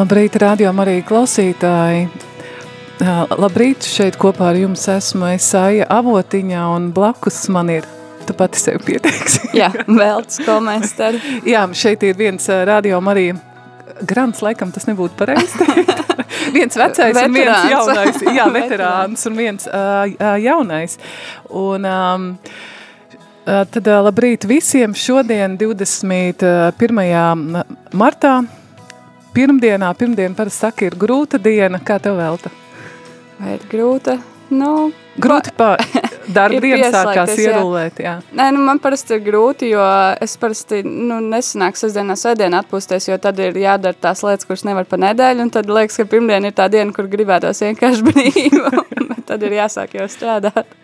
Labrīt, radio arī klausītāji. Labrīt, šeit kopā ar jums esmu Esaija Avotiņa un blakus man ir, tu pati sevi pieteiksi. Jā, Velts komēstari. Jā, šeit ir viens radio arī grants, laikam tas nebūtu pareizi. viens vecais un viens jaunais. Jā, veterāns un viens uh, jaunais. Un, um, tad labrīt visiem šodien 21. martā pirmdienā, pirmdiena parasti saka, ir grūta diena. Kā tev velta? Vai ir grūta? Nu, grūti pa darba dienu sākās ierulēt, jā. Nē, nu man parasti ir grūti, jo es parasti, nu, nesanāk sestdienā sēdienā atpūsties, jo tad ir jādara tās lietas, kuras nevar pa nedēļu, un tad liekas, ka pirmdiena ir tā diena, kur gribētos vienkārši brīvu, bet tad ir jāsāk jau strādāt.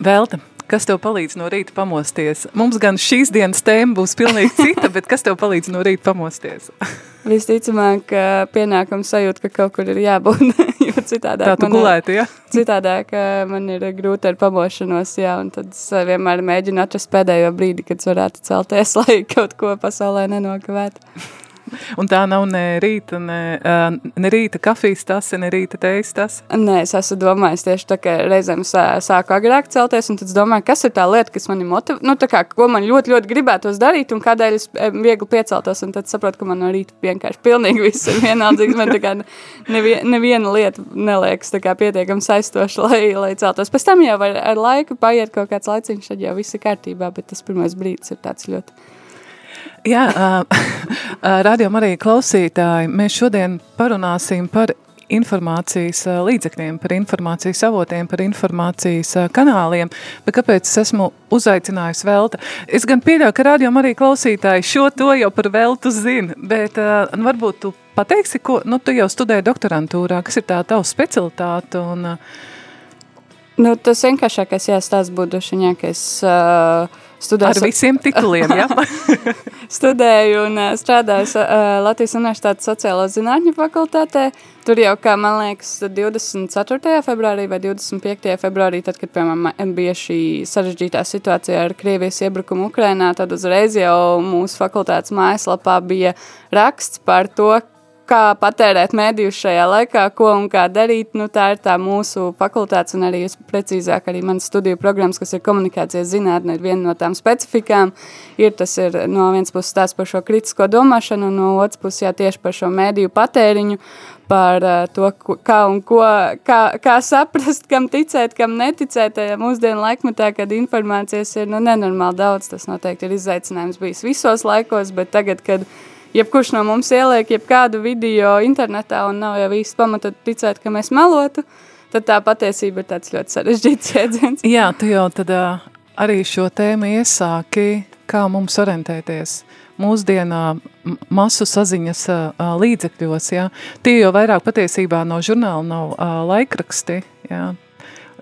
Velta, kas tev palīdz no rīta pamosties? Mums gan šīs dienas tēma būs pilnīgi cita, bet kas tev palīdz no rīta pamosties? Visticamāk, pienākums sajūta, ka kaut kur ir jābūt, jo citādāk Tā tu gulētu, ja? Citādāk man ir grūti ar pamošanos, jā, un tad es vienmēr mēģinu atrast pēdējo brīdi, kad varētu celties, lai kaut ko pasaulē nenokavētu. Un tā nav ne rīta, ne, ne rīta kafijas tase, ne rīta tejas tase? Nē, es esmu domājis tieši tā, ka reizēm sāku agrāk celties, un tad domāju, kas ir tā lieta, kas mani motivē, nu tā kā, ko man ļoti, ļoti gribētos darīt, un kādēļ es viegli pieceltos, un tad saprotu, ka man no rīta vienkārši pilnīgi viss ir vienaldzīgs, man tā kā nevien, neviena lieta neliekas tā kā pietiekami saistoša, lai, lai celtos. Pēc tam jau ar, ar laiku paiet kaut kāds laiciņš, tad jau viss ir kārtībā, bet tas pirmais brīdis ir tāds ļoti Jā, uh, radio arī klausītāji, mēs šodien parunāsim par informācijas līdzekļiem, par informācijas avotiem, par informācijas kanāliem, bet kāpēc es esmu uzaicinājusi Velta? Es gan pieļauju, ka radio arī klausītāji šo to jau par Veltu zina, bet uh, varbūt tu pateiksi, ko, nu tu jau studēji doktorantūrā, kas ir tā tava specialitāte un... Nu, tas vienkāršākais jāstāst būtu šiņā, ka es uh, studēju. Ar visiem tituliem, jā? studēju un strādāju Latvijas Universitātes sociālo zinātņu fakultātē. Tur jau, kā man liekas, 24. februārī vai 25. februārī, tad, kad, piemēram, bija šī sarežģītā situācija ar Krievijas iebrukumu Ukrainā, tad uzreiz jau mūsu fakultātes mājaslapā bija raksts par to, kā patērēt mēdījus šajā laikā, ko un kā darīt. Nu, tā ir tā mūsu fakultātes un arī precīzāk arī manas studiju programmas, kas ir komunikācijas zinātne, ir viena no tām specifikām. Ir tas ir no vienas puses tās par šo kritisko domāšanu, un no otras puses jā, tieši par šo mēdīju patēriņu, par uh, to, kā un ko, kā, kā saprast, kam ticēt, kam neticēt mūsdienu laikmetā, kad informācijas ir nu, nenormāli daudz. Tas noteikti ir izaicinājums bijis visos laikos, bet tagad, kad jebkurš no mums ieliek jebkādu video internetā un nav jau īsti pamata ticēt, ka mēs melotu, tad tā patiesība ir tāds ļoti sarežģīts jēdziens. Jā, tu jau tad arī šo tēmu iesāki, kā mums orientēties mūsdienā masu saziņas uh, līdzekļos, jā. Tie jau vairāk patiesībā no žurnāla nav uh, laikraksti, jā.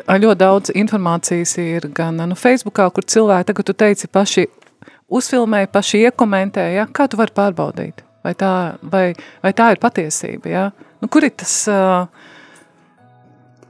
Ļoti daudz informācijas ir gan nu, Facebookā, kur cilvēki, tagad tu teici, paši uzfilmē, paši iekomentē, ja? kā tu vari pārbaudīt? Vai tā, vai, vai tā ir patiesība? Ja? Nu, kur ir tas uh,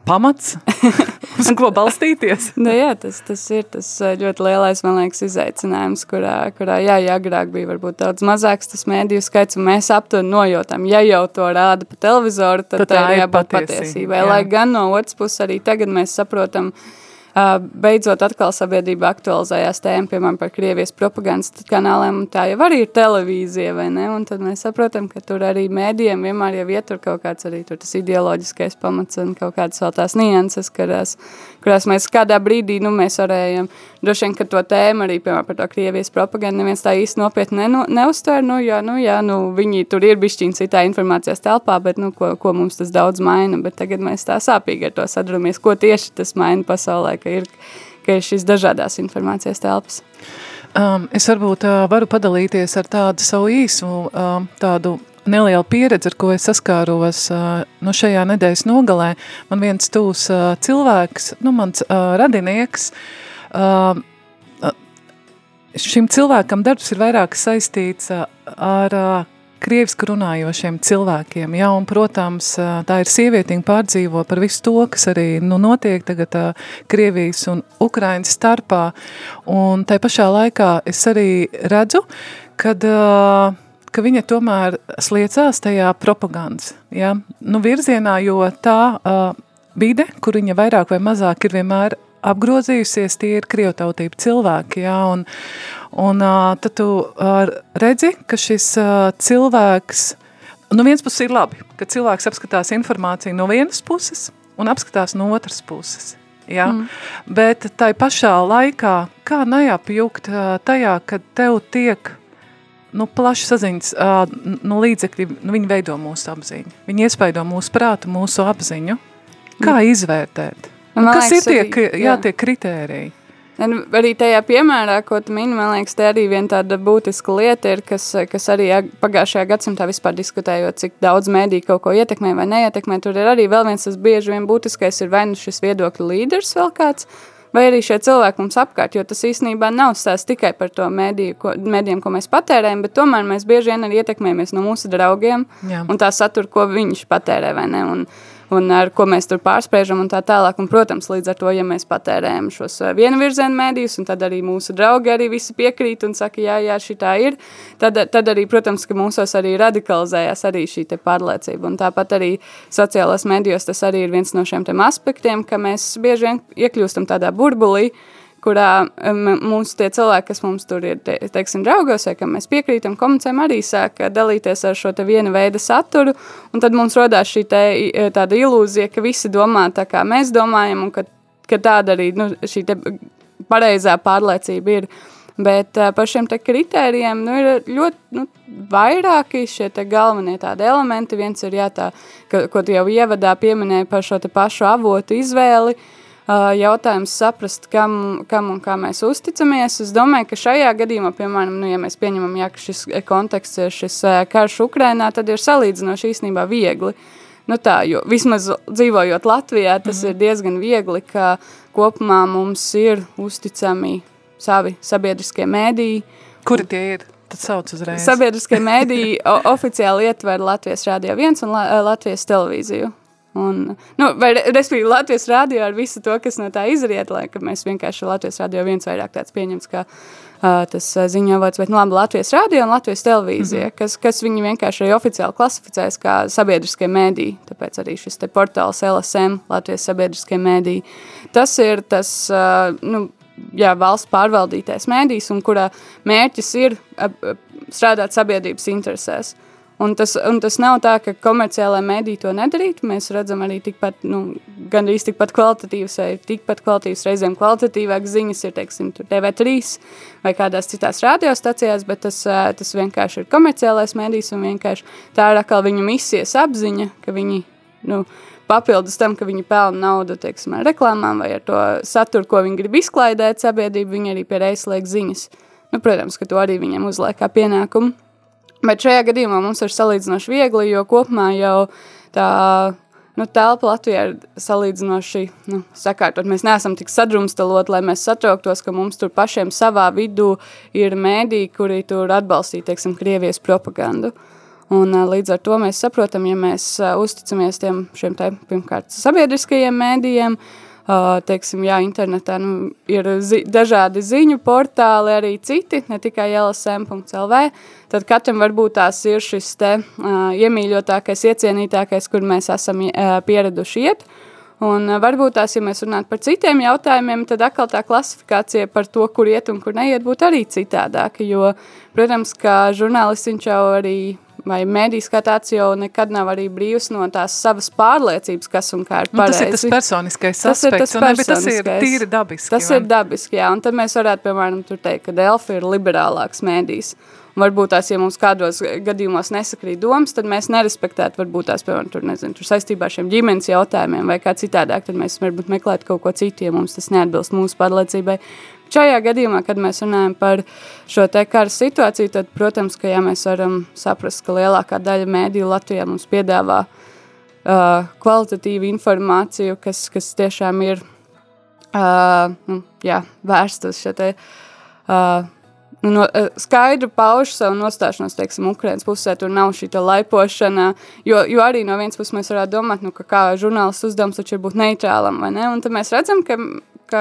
pamats, uz ko balstīties? nu, jā, tas, tas ir tas ļoti lielais, man liekas, izaicinājums, kurā, kurā jā, jā, agrāk bija varbūt daudz mazāks tas mēdīju skaits, un mēs aptuveni nojautam, ja jau to rāda pa televizoru, tad, tad tā ir jābūt patiesībai. patiesībai. Lai gan no otras puses arī tagad mēs saprotam, uh, Beidzot, atkal sabiedrība aktualizējās tēma, piemēram, par Krievijas propagandas kanāliem, un tā jau arī ir televīzija, vai ne? Un tad mēs saprotam, ka tur arī mēdījiem vienmēr jau ietur kaut kāds arī tur tas ideoloģiskais pamats un kaut kādas vēl tās nianses, kurās, kurās mēs kādā brīdī, nu, mēs varējām droši vien, ka to tēmu arī, piemēram, par to Krievijas propagandu neviens tā īsti nopietni ne, neuztver, nu, jā, nu, jā, nu, viņi tur ir bišķiņi citā informācijas telpā, bet, nu, ko, ko mums tas daudz maina, bet tagad mēs tā sāpīgi ar to saduramies, ko tieši tas maina pasaulē, ka ir, ka ir šīs dažādās informācijas telpas. Um, es varbūt uh, varu padalīties ar tādu savu īsu, um, tādu nelielu pieredzi, ar ko es saskāros uh, no šajā nedēļas nogalē. Man viens tūs uh, cilvēks, nu mans uh, radinieks, uh, šim cilvēkam darbs ir vairāk saistīts ar krievisku runājošiem cilvēkiem, ja, un, protams, tā ir sievietiņa pārdzīvo par visu to, kas arī nu, notiek tagad Krievijas un Ukrainas starpā, un tai pašā laikā es arī redzu, kad, ka viņa tomēr sliecās tajā propagandas, ja, nu, virzienā, jo tā vide, kur viņa vairāk vai mazāk ir vienmēr apgrozījusies, tie ir krievtautība cilvēki, jā, un, un uh, tad tu uh, redzi, ka šis uh, cilvēks, no vienas puses ir labi, ka cilvēks apskatās informāciju no vienas puses un apskatās no otras puses. Ja? Mm. Bet tai pašā laikā, kā neapjukt tajā, kad tev tiek nu, plaši saziņas nu, līdzekļi, nu, viņi veido mūsu apziņu. Viņi iespaido mūsu prātu, mūsu apziņu. Kā mm. izvērtēt? Man Kas liekas, ir tie, arī, jā. Jā, tie kritēriji? Un arī tajā piemērā, ko tu mini, man liekas, tā arī viena tāda būtiska lieta ir, kas, kas arī pagājušajā gadsimtā vispār diskutējot, cik daudz mēdī kaut ko ietekmē vai neietekmē, tur ir arī vēl viens tas bieži vien būtiskais ir vai nu šis viedokļu līderis vēl kāds, vai arī šie cilvēki mums apkārt, jo tas īstenībā nav stāsts tikai par to mēdīju, ko, mēdījiem, ko mēs patērējam, bet tomēr mēs bieži vien arī ietekmējamies no mūsu draugiem Jā. un tā satura, ko viņš patērē vai ne, un, un ar ko mēs tur pārspēžam un tā tālāk. Un, protams, līdz ar to, ja mēs patērējam šos eh, vienu virzienu mēdījus, un tad arī mūsu draugi arī visi piekrīt un saka, jā, jā, šī tā ir, tad, tad arī, protams, ka mūsos arī radikalizējās arī šī pārliecība. Un tāpat arī sociālās mēdījos tas arī ir viens no šiem tiem aspektiem, ka mēs bieži vien iekļūstam tādā burbulī, kurā mūsu tie cilvēki, kas mums tur ir, te, teiksim, draugos, vai kam mēs piekrītam, komunicējam, arī sāk dalīties ar šo te viena veida saturu, un tad mums rodās šī te, tāda ilūzija, ka visi domā tā, kā mēs domājam, un ka, ka tāda arī, nu, šī te pareizā pārliecība ir. Bet uh, par šiem kritērijiem nu, ir ļoti nu, vairāki šie galvenie tādi elementi. Viens ir, jā, tā, ka, ko jau ievadā pieminēji par šo pašu avotu izvēli, uh, jautājums saprast, kam, kam un kā mēs uzticamies. Es domāju, ka šajā gadījumā, piemēram, nu, ja mēs pieņemam, jā, ka šis konteksts ir šis karš Ukrainā, tad ir salīdzinoši īstenībā viegli. Nu tā, jo vismaz dzīvojot Latvijā, tas mm -hmm. ir diezgan viegli, ka kopumā mums ir uzticami savi sabiedriskie mēdīji. Kuri tie ir? Tad sauc uzreiz. Sabiedriskie mēdīji oficiāli ietver Latvijas Rādio 1 un Latvijas televīziju. Un, nu, vai, respektīvi, Latvijas rādio ar visu to, kas no tā izriet, lai mēs vienkārši Latvijas rādio viens vairāk tāds pieņems, kā uh, tas uh, ziņovots, bet, nu, labi, Latvijas rādio un Latvijas televīzija, mm -hmm. kas, kas viņi vienkārši arī oficiāli klasificēs kā sabiedriskie mēdī, tāpēc arī šis te portāls LSM, Latvijas sabiedriskie mēdī. Tas ir tas, uh, nu, jā, valsts pārvaldītais mēdījis, un kurā mērķis ir uh, strādāt sabiedrības interesēs. Un tas, un tas nav tā, ka komerciālā mēdī to nedarītu. Mēs redzam arī tikpat, nu, gandrīz tikpat kvalitatīvas vai tikpat kvalitatīvas reizēm kvalitatīvākas ziņas ir, teiksim, TV3 vai kādās citās radiostacijās, bet tas, tas vienkārši ir komerciālais mēdījis un vienkārši tā ir atkal viņu misijas apziņa, ka viņi, nu, papildus tam, ka viņi pelna naudu, teiksim, ar reklāmām vai ar to saturu, ko viņi grib izklaidēt sabiedrību, viņi arī pie reizes liek ziņas. Nu, protams, ka to arī viņiem uzliek kā pienākumu. Bet šajā gadījumā mums ir salīdzinoši viegli, jo kopumā jau tā nu, telpa Latvijā ir salīdzinoši nu, sakārtot. Mēs neesam tik sadrumstalot, lai mēs satrauktos, ka mums tur pašiem savā vidū ir mēdī, kuri tur atbalstīja, teiksim, Krievijas propagandu. Un, līdz ar to mēs saprotam, ja mēs uzticamies tiem šiem te, pirmkārt sabiedriskajiem mēdījiem, uh, teiksim, jā, internetā nu, ir zi dažādi ziņu portāli, arī citi, ne tikai lsm.lv, tad katram varbūt tās ir šis te uh, iemīļotākais, iecienītākais, kur mēs esam uh, pieraduši iet. Un uh, varbūt tās, ja mēs runātu par citiem jautājumiem, tad atkal tā klasifikācija par to, kur iet un kur neiet, būtu arī citādāka, jo, protams, kā žurnālists viņš jau arī vai mēdīs kā tāds jau nekad nav arī brīvs no tās savas pārliecības, kas un kā ir Nu, tas pareizi. ir tas personiskais Tas ir aspekts, tas un ne, bet tas ir personiskais. tīri dabiski. Tas vai ir dabiski, jā, un tad mēs varētu, piemēram, tur teikt, ka Delfi ir liberālāks mēdīs. Un varbūt tās, ja mums kādos gadījumos nesakrīt domas, tad mēs nerespektētu, varbūt tās, piemēram, tur, nezinu, tur saistībā ar šiem ģimenes jautājumiem vai kā citādāk, tad mēs varbūt meklētu kaut ko citu, ja mums tas neatbilst mūsu pārliecībai. Šajā gadījumā, kad mēs runājam par šo te kara situāciju, tad, protams, ka jā, mēs varam saprast, ka lielākā daļa mēdīju Latvijā mums piedāvā uh, kvalitatīvu informāciju, kas, kas tiešām ir uh, nu, jā, vērsta uz šo te uh, no, uh, skaidru pauž savu nostāšanos, teiksim, Ukrainas pusē, tur nav šī laipošana, jo, jo arī no vienas puses mēs varētu domāt, nu, ka kā žurnālists uzdevums taču ir būt neitrālam, vai ne? Un tad mēs redzam, ka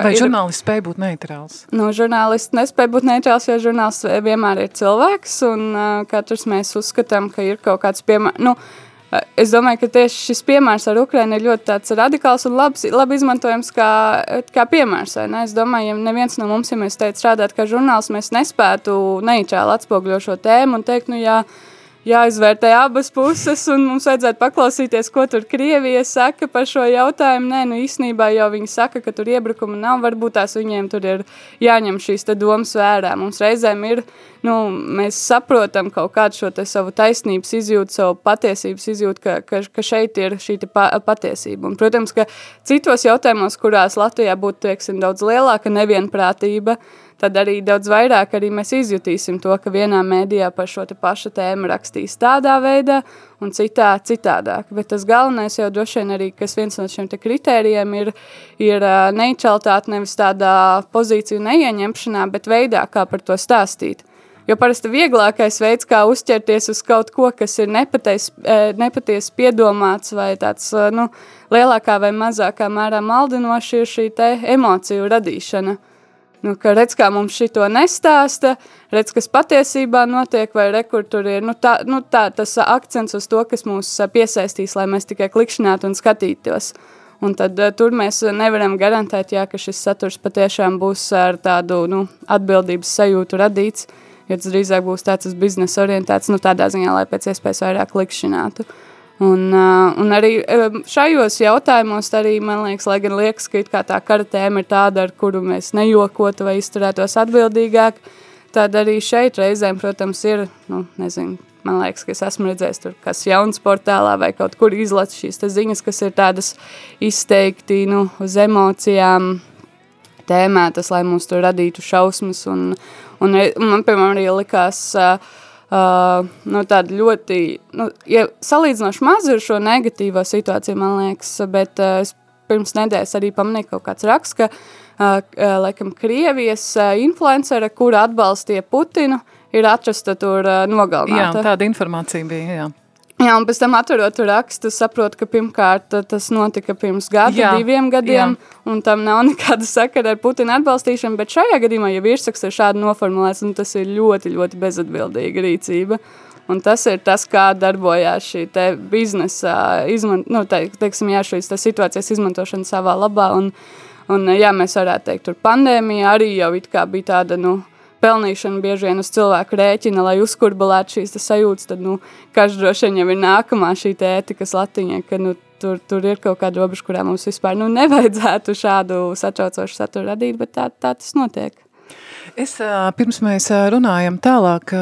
Vai ir, žurnālists spēj būt neitrāls? nu, žurnālists nespēja būt neitrāls, jo žurnālists vienmēr ir cilvēks, un uh, katrs mēs uzskatām, ka ir kaut kāds piemērs, nu, uh, Es domāju, ka tieši šis piemērs ar Ukrajinu ir ļoti radikāls un labs, labi izmantojams kā, kā piemērs. Es domāju, ja neviens no mums, ja mēs teikt, strādāt kā žurnāls, mēs nespētu neitrāli atspogļot šo tēmu un teikt, nu jā, jāizvērtē abas puses, un mums vajadzētu paklausīties, ko tur Krievija saka par šo jautājumu. Nē, nu īstenībā jau viņi saka, ka tur iebrukuma nav, varbūt tās viņiem tur ir jāņem šīs domas vērā. Mums reizēm ir, nu, mēs saprotam kaut kādu šo savu taisnības izjūtu, savu patiesības izjūtu, ka, ka, ka šeit ir šī pa, patiesība. Un, protams, ka citos jautājumos, kurās Latvijā būtu, teiksim, daudz lielāka nevienprātība, tad arī daudz vairāk arī mēs izjutīsim to, ka vienā mēdījā par šo pašu tēmu rakstīs tādā veidā un citā citādāk. Bet tas galvenais jau droši vien arī, kas viens no šiem kritērijiem ir, ir neitralitāte nevis tādā pozīciju neieņemšanā, bet veidā, kā par to stāstīt. Jo parasti vieglākais veids, kā uzķerties uz kaut ko, kas ir nepaties, nepaties piedomāts vai tāds, nu, lielākā vai mazākā mērā maldinoši, ir šī te emociju radīšana. Nu, ka redz, kā mums šito nestāsta, redz, kas patiesībā notiek, vai re, kur tur ir nu, tā, nu, tā, tas akcents uz to, kas mūs piesaistīs, lai mēs tikai klikšķinātu un skatītos. Un tad tur mēs nevaram garantēt, jā, ka šis saturs patiešām būs ar tādu nu, atbildības sajūtu radīts, jo tas drīzāk būs tāds uz biznesa orientēts, nu, tādā ziņā, lai pēc iespējas vairāk klikšķinātu. Un, uh, un arī šajos jautājumos, arī, man liekas, lai gan liekas, ka tā kara tēma ir tāda, ar kuru mēs nejokotu vai izturētos atbildīgāk, tad arī šeit reizēm, protams, ir, nu, nezinu, man liekas, ka es esmu redzējis tur kas jauns portālā vai kaut kur izlats šīs ziņas, kas ir tādas izteikti, nu, uz emocijām tēmētas, lai mums tur radītu šausmas un, un, un man, piemēram, arī likās... Uh, Uh, nu, tāda ļoti, nu, ja salīdzinoši maz ir šo negatīvo situāciju, man liekas, bet uh, es pirms nedēļas arī pamanīju kaut kāds raksts, ka, uh, laikam, Krievijas uh, influencere, kura atbalstīja Putinu, ir atrasta tur uh, nogalināta. Jā, tāda informācija bija, jā. Jā, un pēc tam atverot rakstu, saprotu, ka pirmkārt tas notika pirms gada, jā, diviem gadiem, jā. un tam nav nekāda sakara ar Putina atbalstīšanu, bet šajā gadījumā, ja virsraksts ir šādi noformulēts, nu, tas ir ļoti, ļoti bezatbildīga rīcība. Un tas ir tas, kā darbojās šī biznesa, izman, nu, te, teiksim, jā, šīs situācijas izmantošana savā labā. Un, un, jā, mēs varētu teikt, tur pandēmija arī jau it kā bija tāda, nu, pelnīšana bieži vien uz cilvēku rēķina, lai uzkurbulētu šīs sajūtas, tad, nu, kas droši vien jau ir nākamā šī ētikas latiņa, ka, nu, tur, tur ir kaut kāda robeža, kurā mums vispār, nu, nevajadzētu šādu satraucošu saturu radīt, bet tā, tā tas notiek. Es, pirms mēs runājam tālāk,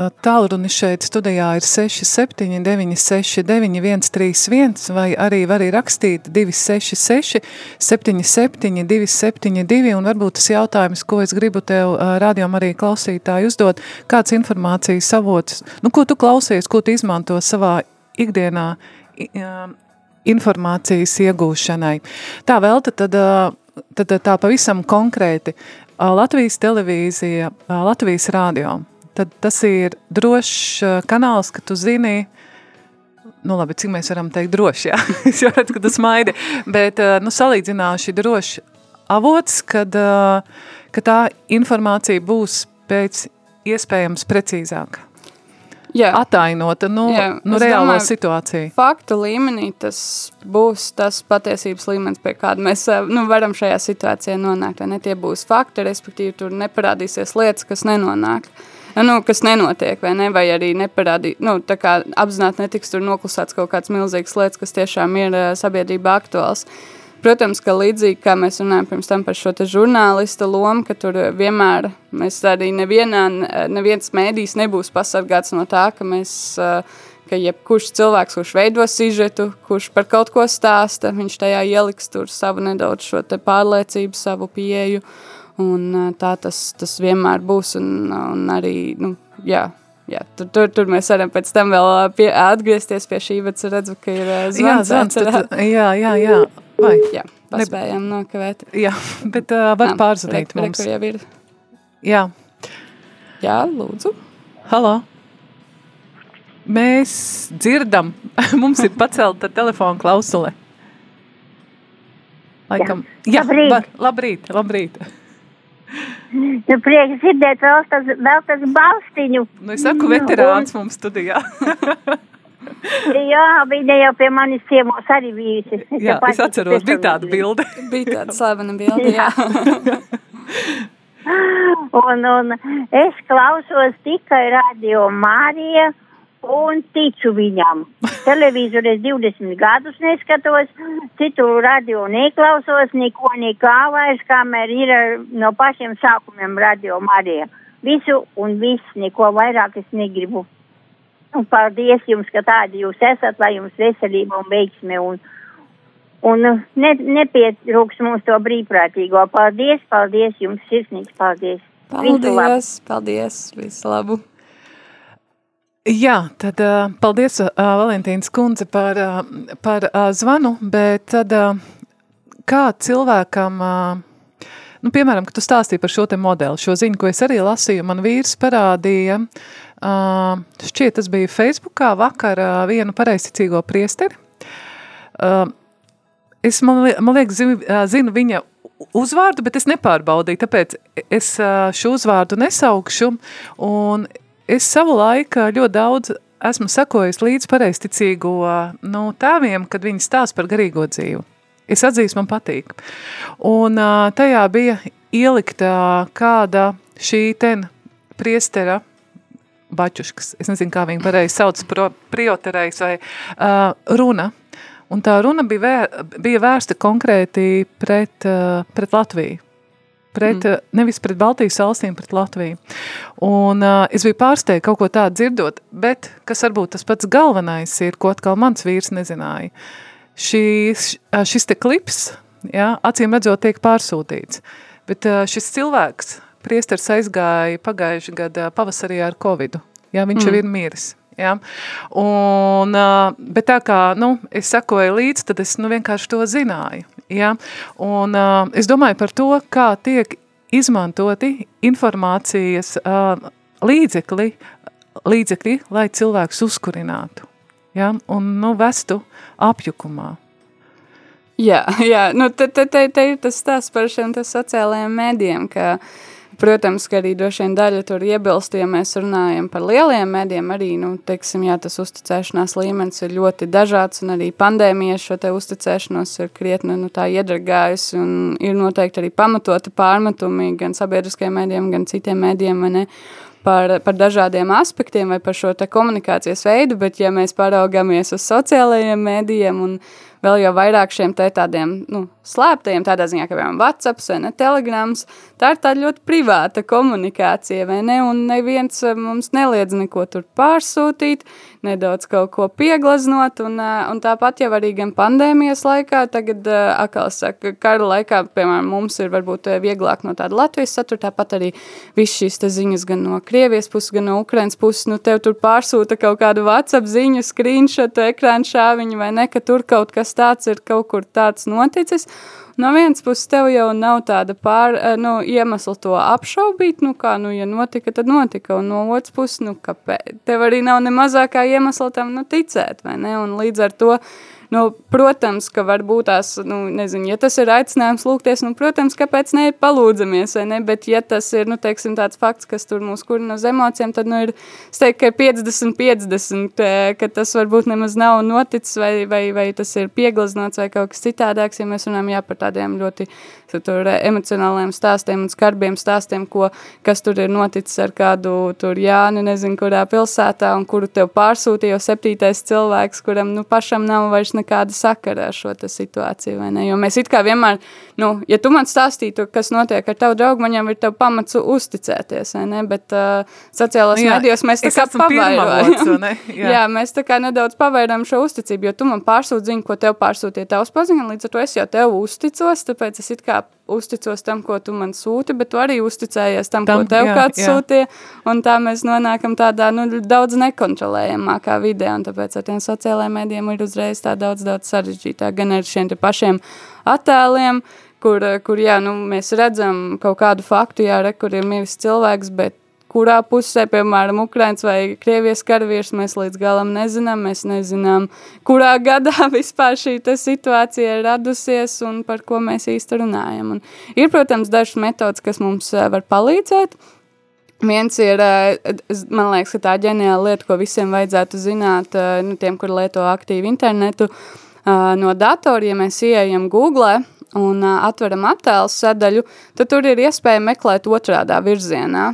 Tālruni šeit studijā ir 679 691 131 vai arī var rakstīt 266 77 272 un varbūt tas jautājums, ko es gribu tev rādījām arī klausītāji uzdot, kāds informācijas avots, nu ko tu klausies, ko tu izmanto savā ikdienā informācijas iegūšanai. Tā vēl tad, tad, tad tā pavisam konkrēti Latvijas televīzija, Latvijas rādio tad tas ir drošs kanāls, ka tu zini, nu labi, cik mēs varam teikt droši, jā, es jau redzu, ka tas maidi, bet, nu, salīdzināši drošs avots, kad, ka tā informācija būs pēc iespējams precīzāka. Jā. Atainota, nu, Jā, nu reālo domāju, situāciju. Faktu līmenī tas būs tas patiesības līmenis, pie kāda mēs nu, varam šajā situācijā nonākt. Ne tie būs fakti, respektīvi tur neparādīsies lietas, kas nenonāk. Nu, kas nenotiek, vai ne, vai arī neparādīt, nu, apzināti netiks tur noklusēts kaut kāds milzīgs lietas, kas tiešām ir uh, sabiedrībā aktuāls. Protams, ka līdzīgi kā mēs runājam pirms tam par šo žurnālista lomu, ka tur vienmēr mēs arī nevienā, neviens mēdījis nebūs pasargāts no tā, ka mēs, ka jebkurš cilvēks, kurš veido sižetu, kurš par kaut ko stāsta, viņš tajā ieliks tur savu nedaudz šo pārliecību, savu pieeju, uh, Un tā tas, tas vienmēr būs. Un, un arī, nu, jā, jā, tur, tur, tur mēs varam pēc tam vēl pie, atgriezties pie šī, bet redzu, ka ir zvans. Jā, zvans tad, jā, jā, jā. Vai? Jā, paspējām nokavēt. Jā, bet uh, var pārzvanīt mums. Re, re, ir. Jā. Jā, lūdzu. Halo. Mēs dzirdam, mums ir pacelta telefona klausule. Laikam, jā, jā labrīt. Ba, labrīt, labrīt. Nu, prieks dzirdēt vēl tas, vēl tas balstiņu. Nu, es saku, veterāns un, mums studijā. jā, viņa jau pie manis ciemos arī bijusi. Jā, es atceros, bija tāda bilde. bija tāda slavena bilde, jā. un, un es klausos tikai radio Mārija un ticu viņam. Televizoru es 20 gadus neskatos, citu radio neklausos, neko nekā vairs, kamēr ir no pašiem sākumiem radio Marija. Visu un viss, neko vairāk es negribu. Un paldies jums, ka tādi jūs esat, lai jums veselība un veiksme un, un ne, nepietrūks mums to brīvprātīgo. Paldies, paldies jums, sirsnīgs paldies. Paldies, paldies, visu labu. Jā, tad uh, paldies uh, Valentīnas kundze par, uh, par uh, zvanu, bet tad uh, kā cilvēkam, uh, nu, piemēram, ka tu stāstīji par šo te modeli, šo ziņu, ko es arī lasīju, man vīrs parādīja, uh, šķiet, tas bija Facebookā vakar uh, vienu pareizticīgo priesteri. Uh, es, man, man liekas, zinu, zinu viņa uzvārdu, bet es nepārbaudīju, tāpēc es uh, šo uzvārdu nesaukšu, un es savu laiku ļoti daudz esmu sakojis līdz pareisticīgo nu, tēviem, kad viņi stāsta par garīgo dzīvi. Es atzīstu, man patīk. Un tajā bija ielikta kāda šī ten priestera bačuškas, es nezinu, kā viņa pareizi sauc, prioterējs vai uh, runa. Un tā runa bija, vēr, bija vērsta konkrēti pret, uh, pret Latviju pret, mm. nevis pret Baltijas valstīm, pret Latviju. Un uh, es biju pārsteigta kaut ko tādu dzirdot, bet kas varbūt tas pats galvenais ir, ko atkal mans vīrs nezināja. Šis, šis te klips, ja, acīm redzot, tiek pārsūtīts, bet uh, šis cilvēks, priestars aizgāja pagājuši gada pavasarī ar covidu, ja, viņš mm. jau ir miris. Ja? Un, bet tā kā nu, es sekoju līdzi, tad es nu, vienkārši to zināju. Ja? Un, es domāju par to, kā tiek izmantoti informācijas līdzekļi, līdzekļi lai cilvēks uzkurinātu ja? un nu, vestu apjukumā. Jā, jā. Nu, te, te, te, te ir tas stāsts par šiem sociālajiem mēdiem, ka uh, Protams, ka arī droši vien daļa tur iebilst, ja mēs runājam par lieliem medijiem, arī, nu, teiksim, jā, tas uzticēšanās līmenis ir ļoti dažāds, un arī pandēmija šo uzticēšanos ir krietni, nu, iedragājusi, ir noteikti arī pamatota pārmetumi gan sabiedriskajiem medijiem, gan citiem medijiem, par, par dažādiem aspektiem vai par šo komunikācijas veidu, bet ja mēs paraugāmies uz sociālajiem mēdījiem un vēl jau vairāk šiem tādiem, nu, slēptajiem, tādā ziņā, ka, piemēram, WhatsApp vai ne, Telegrams, tā ir tāda ļoti privāta komunikācija, vai ne, un neviens eh, mums neliedz neko tur pārsūtīt, nedaudz kaut ko pieglaznot, un, eh, un tāpat jau arī gan pandēmijas laikā, tagad, eh, akal saka, kara laikā, piemēram, mums ir varbūt vieglāk no tāda Latvijas satura, tāpat arī viss šīs ziņas gan no Krievijas puses, gan no Ukrainas puses, nu, tev tur pārsūta kaut kādu WhatsApp ziņu, screenshot, ekrānu šāviņu, vai ne, ka tur kaut kas tāds ir kaut kur tāds noticis, No vienas puses, tev jau nav tāda pār, eh, nu, iemesla to apšaubīt, nu, kā, nu, ja notika, tad notika, un no otras puses, nu, kāpēc, tev arī nav ne mazākā iemesla tam, nu, ticēt, vai ne, un līdz ar to, nu, protams, ka varbūt tās, nu, nezinu, ja tas ir aicinājums lūgties, nu, protams, kāpēc ne palūdzamies, vai ne, bet ja tas ir, nu, teiksim, tāds fakts, kas tur mūs kurina uz emocijām, tad, nu, ir, es teiktu, ka ir 50-50, ka tas varbūt nemaz nav noticis, vai, vai, vai tas ir pieglaznots, vai kaut kas citādāks, ja mēs runājam, jā, par tādiem ļoti tur emocionāliem stāstiem un skarbiem stāstiem, ko, kas tur ir noticis ar kādu tur Jāni, nezinu, kurā pilsētā, un kuru tev pārsūtīja jau septītais cilvēks, kuram, nu, pašam nav vairs nekāda sakara ar šo situāciju, vai ne? Jo mēs it kā vienmēr, nu, ja tu man stāstītu, kas notiek ar tavu draugu, man jau ir tev pamats uzticēties, vai ne? Bet uh, sociālās nu, jā, medijos mēs tā kā pavairojam. Jā. jā, mēs tā kā nedaudz pavairojam šo uzticību, jo tu man pārsūti ziņu, ko tev pārsūtīja tavs paziņa, līdz ar to es jau tev uzticos, tāpēc es it kā uzticos tam, ko tu man sūti, bet tu arī uzticējies tam, tam ko tev jā, kāds jā. sūtīja, un tā mēs nonākam tādā, nu, daudz nekontrolējamākā vidē, un tāpēc ar tiem sociālajiem mēdiem ir uzreiz tā daudz, daudz sarežģītāk, gan ar šiem pašiem attēliem, kur, kur jā, nu, mēs redzam kaut kādu faktu, jā, re, kur ir miris cilvēks, bet kurā pusē, piemēram, Ukraiņas vai Krievijas karavīrs, mēs līdz galam nezinām. Mēs nezinām, kurā gadā vispār šī situācija ir radusies un par ko mēs īsti runājam. Un ir, protams, dažas metodas, kas mums eh, var palīdzēt. Viens ir, eh, man liekas, tā ģeniāla lieta, ko visiem vajadzētu zināt, eh, nu, tiem, kur lieto aktīvi internetu, no datora, ja mēs ieejam Google un atveram attēlu sadaļu, tad tur ir iespēja meklēt otrādā virzienā.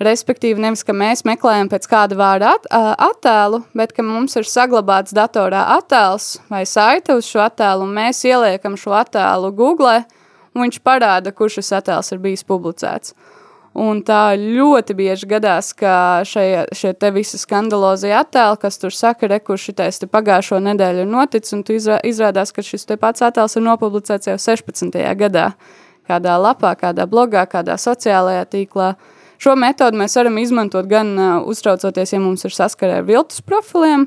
Respektīvi, nevis, ka mēs meklējam pēc kāda vārda at, attēlu, bet ka mums ir saglabāts datorā attēls vai saite uz šo attēlu, un mēs ieliekam šo attēlu Google, un viņš parāda, kur šis attēls ir bijis publicēts. Un tā ļoti bieži gadās, ka šie, šie te visi skandalozie attēli, kas tur saka, re, kur šitais te pagājušo nedēļu ir noticis, un tu izrā, izrādās, ka šis te pats attēls ir nopublicēts jau 16. gadā, kādā lapā, kādā blogā, kādā sociālajā tīklā. Uh, Šo metodu mēs varam izmantot gan uh, uztraucoties, ja mums ir saskarē ar viltus profiliem,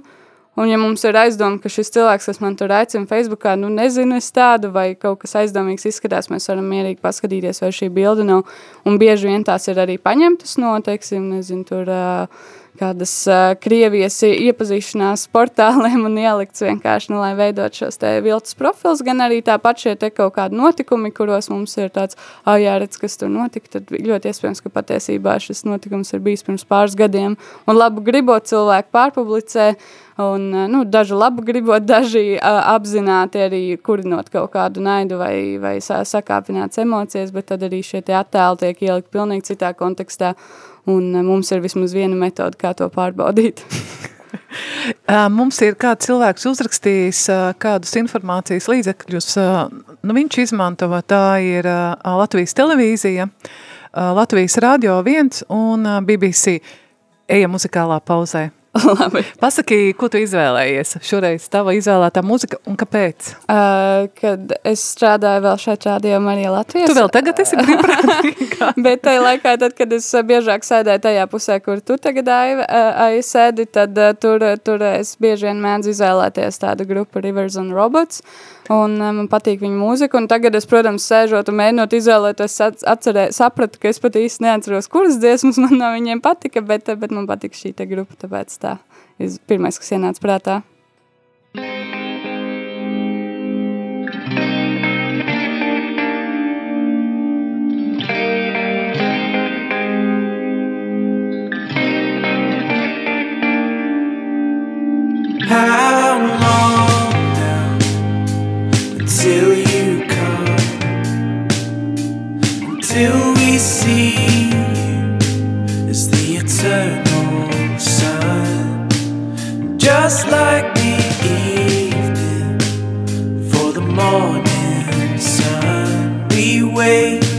un ja mums ir aizdoma, ka šis cilvēks, kas man tur aicina Facebookā, nu nezinu es tādu, vai kaut kas aizdomīgs izskatās, mēs varam mierīgi paskatīties, vai šī bilde nav, un bieži vien tās ir arī paņemtas no, teiksim, nezinu, tur... Uh, kādas uh, Krievijas iepazīšanās portāliem un ielikts vienkārši, nu, lai veidot šos te viltus profils, gan arī tāpat šie te kaut kādi notikumi, kuros mums ir tāds, ah, jā, redz, kas tur notika, tad ļoti iespējams, ka patiesībā šis notikums ir bijis pirms pāris gadiem, un labu gribot cilvēku pārpublicē, un, nu, daži labu gribot, daži apzināti arī kurinot kaut kādu naidu vai, vai sakāpināts emocijas, bet tad arī šie attēli tiek ielikt pilnīgi citā kontekstā, un eh, mums ir vismaz viena metode, kā to pārbaudīt. Mums ir kāds cilvēks uzrakstījis kādus informācijas līdzekļus. Nu, viņš izmanto, tā ir Latvijas televīzija, Latvijas radio 1 un BBC. Ejam muzikālā pauzē. Pasaki, ko tu izvēlējies? Šoreiz tava izvēlētā muzika un kāpēc? Uh, kad es strādāju vēl šeit rādījumā arī Latvijas. Tu vēl tagad esi brīvprātīgā. Bet tajā laikā, tad, kad es biežāk sēdēju tajā pusē, kur tu tagad aizsēdi, tad uh, tur, tur es bieži vien mēdzu izvēlēties tādu grupu Rivers and Robots. Un uh, man patīk viņa mūzika, tagad es, protams, sēžot un mēģinot izvēlēties, atcerē, sapratu, ka es pat īsti neatceros, kuras dziesmas man no viņiem patika, bet, bet man patika šī grupa, tāpēc tā ir pirmais, kas ienāca prātā. How until you come? Until we see you as the eternal sun, just like the evening for the morning sun. We wait.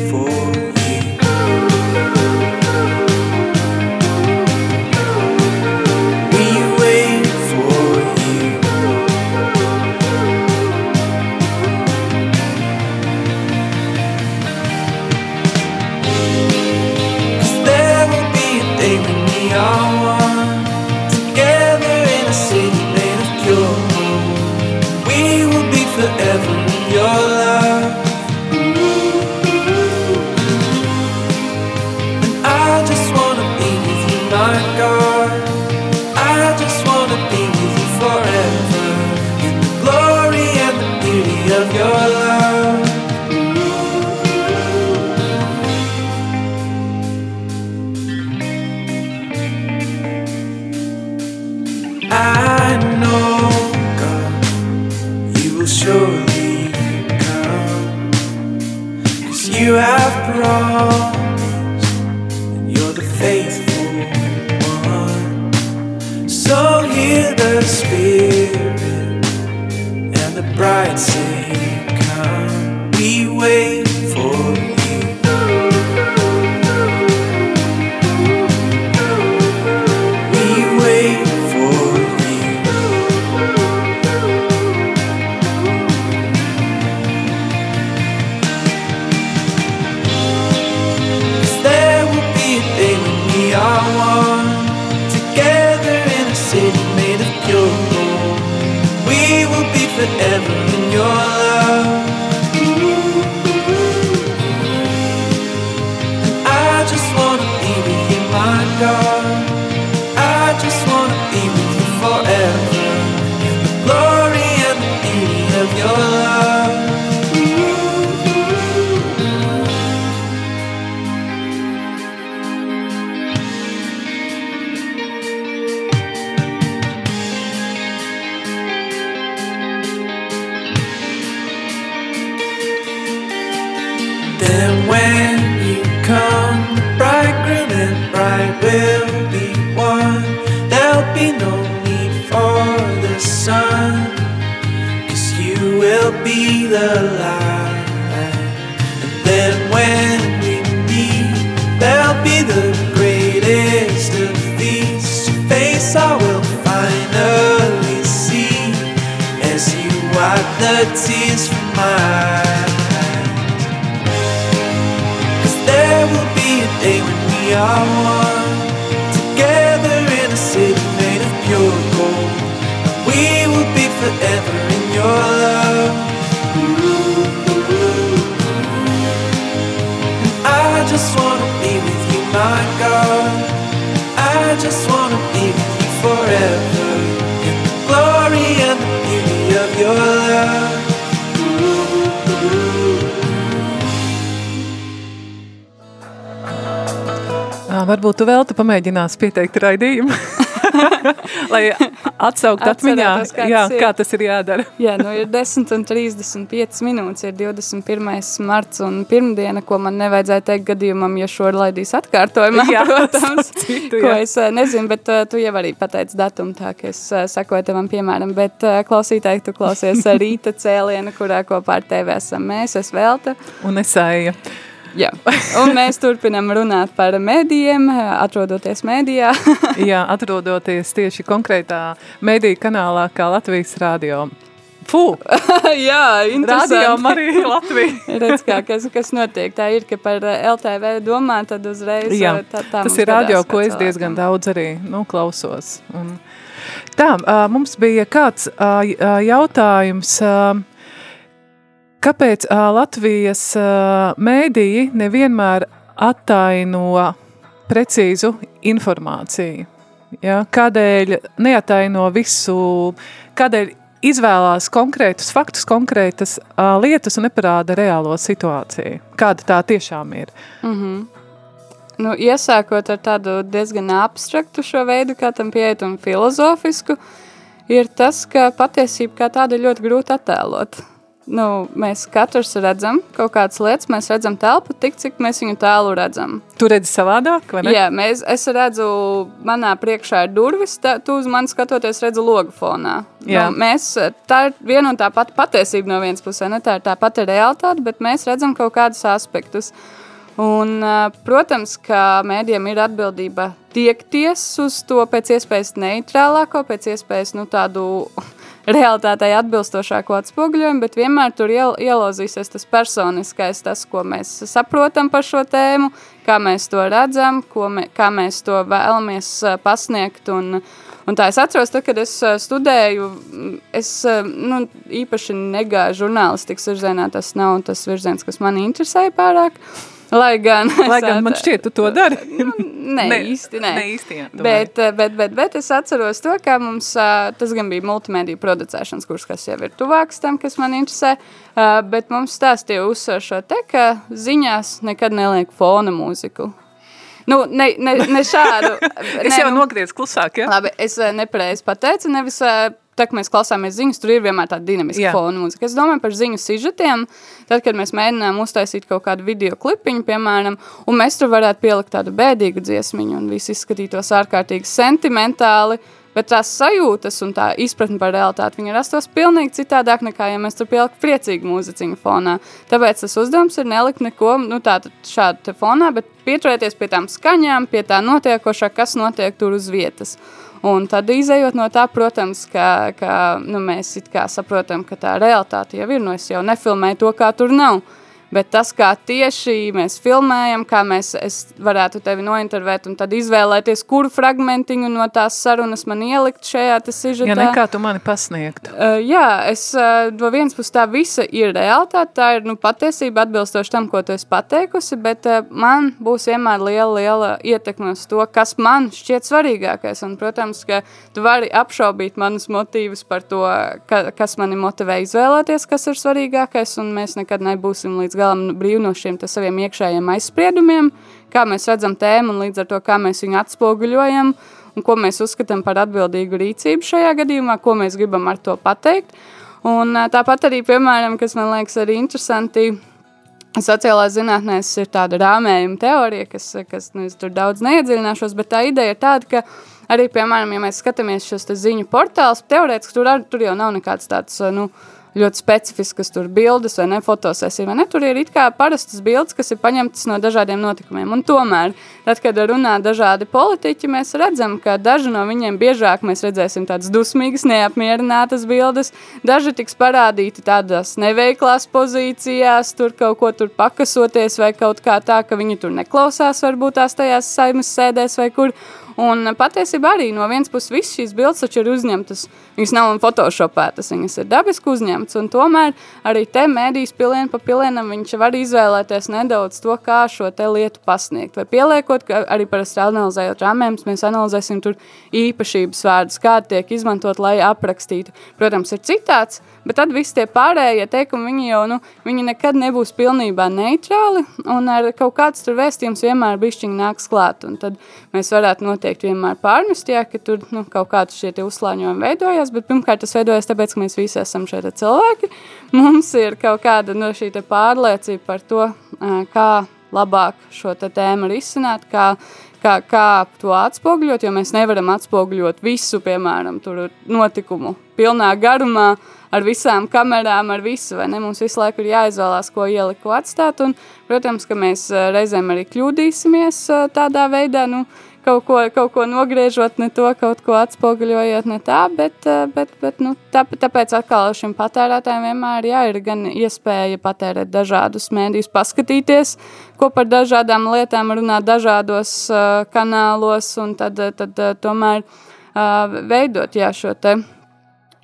Pamēģināsi pieteikt raidījumu, lai atsauktu atmiņā, jā, ir. kā tas ir jādara. Jā, nu ir 10 un 35 minūtes, ir 21. marts un pirmdiena, ko man nevajadzēja teikt gadījumam, ja šo laidīs atkārtojumā, Jā, protams, citu, ko jā. es eh, nezinu, bet uh, tu jau arī pateici datumu tā, ka es uh, sekoju tavam piemēram, bet uh, klausītāji, tu klausies rīta cēliena, kurā kopā ar tevi esam mēs, es Velta. Un es eju. Jā, un mēs turpinam runāt par mēdījiem, atrodoties mēdījā. Jā, atrodoties tieši konkrētā mediju kanālā kā Latvijas radio. Fū, Jā, radio interesanti. arī Latvija. Redz, kā, kas, kas notiek. Tā ir, ka par eh, LTV domā, tad uzreiz Jā, eh, tā, tā tas ir radio, ko es diezgan daudz arī nu, klausos. Un tā, ā, mums bija kāds ā, jautājums, kāpēc ā, Latvijas ā, mēdīji nevienmēr attaino precīzu informāciju? Ja? Kādēļ neataino visu, kādēļ izvēlās konkrētus faktus, konkrētas ā, lietas un neparāda reālo situāciju? Kāda tā tiešām ir? Nu, iesākot ar tādu diezgan abstraktu šo veidu, kā tam pieiet un filozofisku, ir tas, ka patiesība kā tāda ļoti grūti attēlot. Nu, mēs katrs redzam kaut kādas lietas, mēs redzam telpu tik, cik mēs viņu tēlu redzam. Tu redzi savādāk, vai ne? Jā, mēs, es redzu, manā priekšā ir durvis, tā, tu uz mani skatoties, redzu logu fonā. Jā. Nu, mēs, tā ir viena un tā pati patiesība no vienas puses, ne tā ir tā pati realitāte, bet mēs redzam kaut kādus aspektus. Un, protams, ka mēdījiem ir atbildība tiekties uz to pēc iespējas neitrālāko, pēc iespējas nu, tādu realitātei atbilstošāko atspoguļojumu, bet vienmēr tur iel, ielozīsies tas personiskais, tas, ko mēs saprotam par šo tēmu, kā mēs to redzam, mē, kā mēs to vēlamies ā, pasniegt. Un, un tā es atceros, tad, kad es studēju, es nu, īpaši negāju žurnālistikas virzienā, tas nav tas virziens, kas man interesēja pārāk. Lai gan, Lai gan man ā, šķiet, tu to dari. Nu, Nē, Ne, īsti nē. ne īsti, jā, bet, bet, bet, bet es atceros to, ka mums tas gan bija multimediju producēšanas kurs, kas jau ir tuvāks tam, kas man interesē, bet mums stāstīja uzsver šo te, ka ziņās nekad neliek fona mūziku. Nu, ne, ne, ne šādu. Es ne, jau nu, nogriezu klusāk, ja? Labi, es eh, nepareizi pateicu, nevis eh, tā, ka mēs klausāmies ziņas, tur ir vienmēr tāda dinamiska fona mūzika. Es domāju par ziņu sižetiem, tad, kad mēs mēģinām uztaisīt kaut kādu video klipiņu, piemēram, un mēs tur varētu pielikt tādu bēdīgu dziesmiņu, un viss izskatītos ārkārtīgi sentimentāli, bet tās sajūtas un tā izpratne par realitāti, viņa rastos pilnīgi citādāk nekā, ja mēs tur pieliktu priecīgu mūziķiņu fonā. Tāpēc tas uzdevums ir nelikt neko, nu tā šādu fonā, bet pieturēties pie tām skaņām, pie tā notiekošā, kas notiek tur uz vietas. Un tad izējot no tā, protams, ka, ka nu, mēs saprotam, ka tā realitāte jau ir, nu es jau nefilmēju to, kā tur nav. Bet tas, kā tieši mēs filmējam, kā mēs varētu tevi nointervēt un tad izvēlēties, kuru fragmentiņu no tās sarunas man ielikt šajā sižetā. Ja nekā tu mani pasniegtu. Uh, jā, es uh, no vienas puses tā visa ir realitāte, tā ir nu, patiesība atbilstoši tam, ko tu esi pateikusi, bet uh, man būs vienmēr liela, liela ietekme uz to, kas man šķiet svarīgākais. Un, protams, ka tu vari apšaubīt manus motīvus par to, ka, kas mani motivē izvēlēties, kas ir svarīgākais, un mēs nekad nebūsim līdz galam galam brīvi no šiem saviem iekšējiem aizspriedumiem, kā mēs redzam tēmu un līdz ar to, kā mēs viņu atspoguļojam un ko mēs uzskatām par atbildīgu rīcību šajā gadījumā, ko mēs gribam ar to pateikt. Un tāpat arī, piemēram, kas man liekas arī interesanti, sociālās zinātnēs ir tāda rāmējuma teorija, kas, kas nu, tur daudz neiedziļināšos, bet tā ideja ir tāda, ka arī, piemēram, ja mēs skatāmies šos ziņu portālus, teorētiski tur, tur jau nav nekāds tāds, nu, uh, ļoti specifiskas tur bildes vai ne, fotosesija, vai ne, tur ir it kā parastas bildes, kas ir paņemtas no dažādiem notikumiem. Un tomēr, tad, kad runā dažādi politiķi, mēs redzam, ka daži no viņiem biežāk mēs redzēsim tādas dusmīgas, neapmierinātas bildes, daži tiks parādīti tādās neveiklās pozīcijās, tur kaut ko tur pakasoties vai kaut kā tā, ka viņi tur neklausās varbūt tās tajās saimas sēdēs vai kur, Un patiesībā arī no vienas puses visas šīs bildes taču ir uzņemtas. Viņas nav photoshopētas, viņas ir dabiski uzņemtas. Tomēr arī te mēdīs pilienu pa pilienam viņš var izvēlēties nedaudz to, kā šo lietu pasniegt. Vai pieliekot, arī parasti analizējot rāmējumus, mēs analizēsim tur īpašības vārdus, kādi tiek izmantot, lai aprakstītu. Protams, ir citāts, bet tad visi tie pārējie teikumi, viņi jau, nu, viņi nekad nebūs pilnībā neitrāli, un ar kaut kāds tur vēstījums vienmēr bišķiņi nāks klāt. Un tad mēs varētu not noteikti vienmēr pārnest, jā, ka tur nu, kaut kādi šie uzslāņojumi veidojās, bet pirmkārt tas veidojas tāpēc, ka mēs visi esam šeit cilvēki. Mums ir kaut kāda no nu, šī pārliecība par to, kā labāk šo tēmu risināt, kā, kā, kā to atspoguļot, jo mēs nevaram atspoguļot visu, piemēram, notikumu pilnā garumā, ar visām kamerām, ar visu? Mums visu laiku ir jāizvēlās, ko ielikt, ko atstāt, un, protams, ka mēs reizēm arī kļūdīsimies tādā veidā, nu, kaut ko, kaut ko nogriežot, ne to kaut ko atspoguļojot, ne tā, bet, eh, bet, bet nu, tā, tāpēc atkal šim patērētājiem vienmēr jā, ir gan iespēja patērēt dažādus mēdījus, paskatīties, ko par dažādām lietām runā dažādos kanālos, un tad, tad tomēr veidot jā, šo te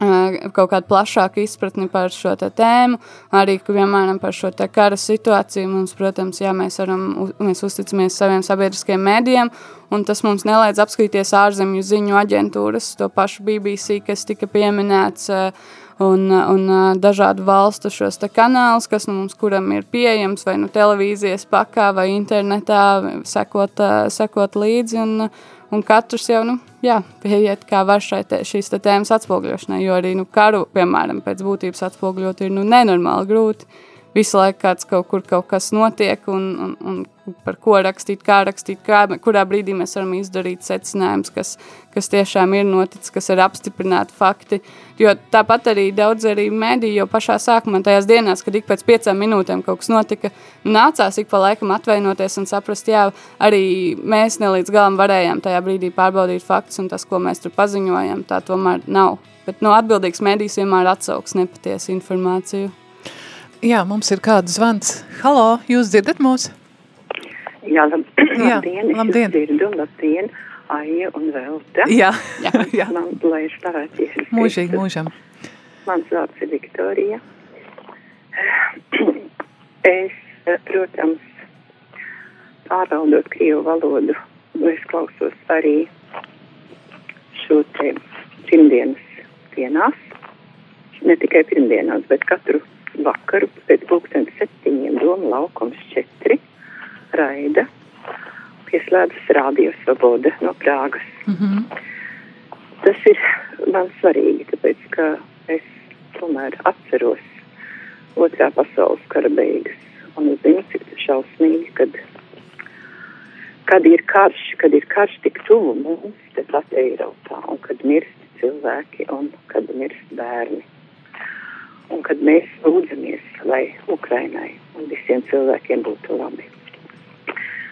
kaut kādu plašāku izpratni par šo tēmu, arī, piemēram, par šo kara situāciju. Mums, protams, jā, mēs, varam, mēs uzticamies saviem sabiedriskajiem mēdījiem, un tas mums neliedz apskatīties ārzemju ziņu aģentūras, to pašu BBC, kas tika pieminēts, un, un dažādu valstu šos kanālus, kas nu mums kuram ir pieejams vai nu televīzijas pakā vai internetā, sekot, sekot līdzi, un, un katrs jau, nu, jā, pieiet, kā var šai te, šīs te tēmas atspoguļošanai, jo arī, nu, karu, piemēram, pēc būtības atspoguļot ir, nu, nenormāli grūti. Visu laiku kāds kaut kur kaut kas notiek un, un, un par ko rakstīt, kā rakstīt, kā, kurā brīdī mēs varam izdarīt secinājumus, kas, kas tiešām ir noticis, kas ir apstiprināti fakti. Jo tāpat arī daudz arī mediji jau pašā sākumā, tajās dienās, kad ik pēc piecām minūtēm kaut kas notika, nācās ik pa laikam atvainoties un saprast, jā, arī mēs nelīdz galam varējām tajā brīdī pārbaudīt faktus un tas, ko mēs tur paziņojam, tā tomēr nav. Bet no atbildīgs medijs vienmēr atsauks nepatiesu informāciju. Jā, mums ir kāds zvans. Halo, jūs dzirdat mūsu? Jā, lab, Jā labdien, labdien. es dzirdu, labdien, Aija un Velta. Jā, jā. jā. Man, lai es stāvēties. Mūžīgi, mūžam. Mans vārds ir Viktorija. Es, protams, pārvaldot Krievu valodu, es klausos arī šo te pirmdienas dienās, ne tikai pirmdienās, bet katru vakaru pēc pulkstens septiņiem doma laukums četri raida pieslēdzas Rādio Svoboda no Prāgas. Mm -hmm. Tas ir man svarīgi, tāpēc, ka es tomēr atceros otrā pasaules kara beigas un es zinu, cik tas šausmīgi, kad, kad ir karš, kad ir karš tik tuvu mums, tepat Eiropā, un kad mirst cilvēki, un kad mirst bērni. Un kad mēs lūdzamies, lai Ukrainai un visiem cilvēkiem būtu labi.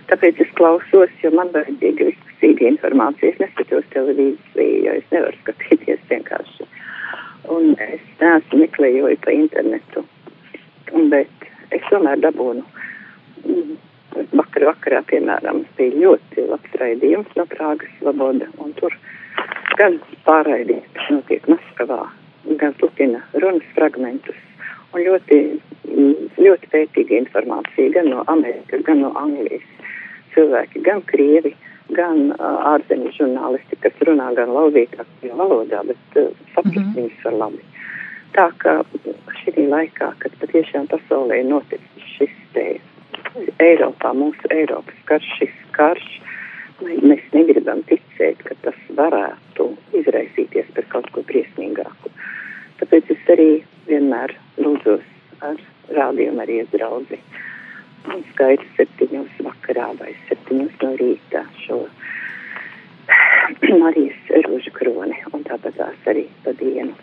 Tāpēc es klausos, jo man vajadzīga vispusīga informācija. Es neskatos televīziju, jo es nevaru skatīties vienkārši. Un es neesmu meklējoju pa internetu, bet es tomēr dabūnu mm, vakar vakarā, piemēram, bija ļoti labs raidījums no Prāgas Sloboda, un tur gan pārraidījums, kas notiek Maskavā, gan turpina runas fragmentus, un ļoti, ļoti pētīga informācija gan no Amerikas, gan no Anglijas. Cilvēki, gan Krievi, gan uh, ārzemju žurnālisti, kas runā gan laulītākajā valodā, bet uh, saprast mm -hmm. viņus var labi. Tā ka šī laikā, kad patiešām pasaulē ir noticis šis te Eiropā, mūsu Eiropas karš, šis karš, mēs negribam ticēt, ka tas varētu izraisīties par kaut ko briesmīgāku. Tāpēc es arī vienmēr lūdzos ar rādījumu arī draudzi. Un skaitu septiņos vakarā vai septiņos no rīta šo Marijas rožu kroni un tāpat tās arī pa dienu.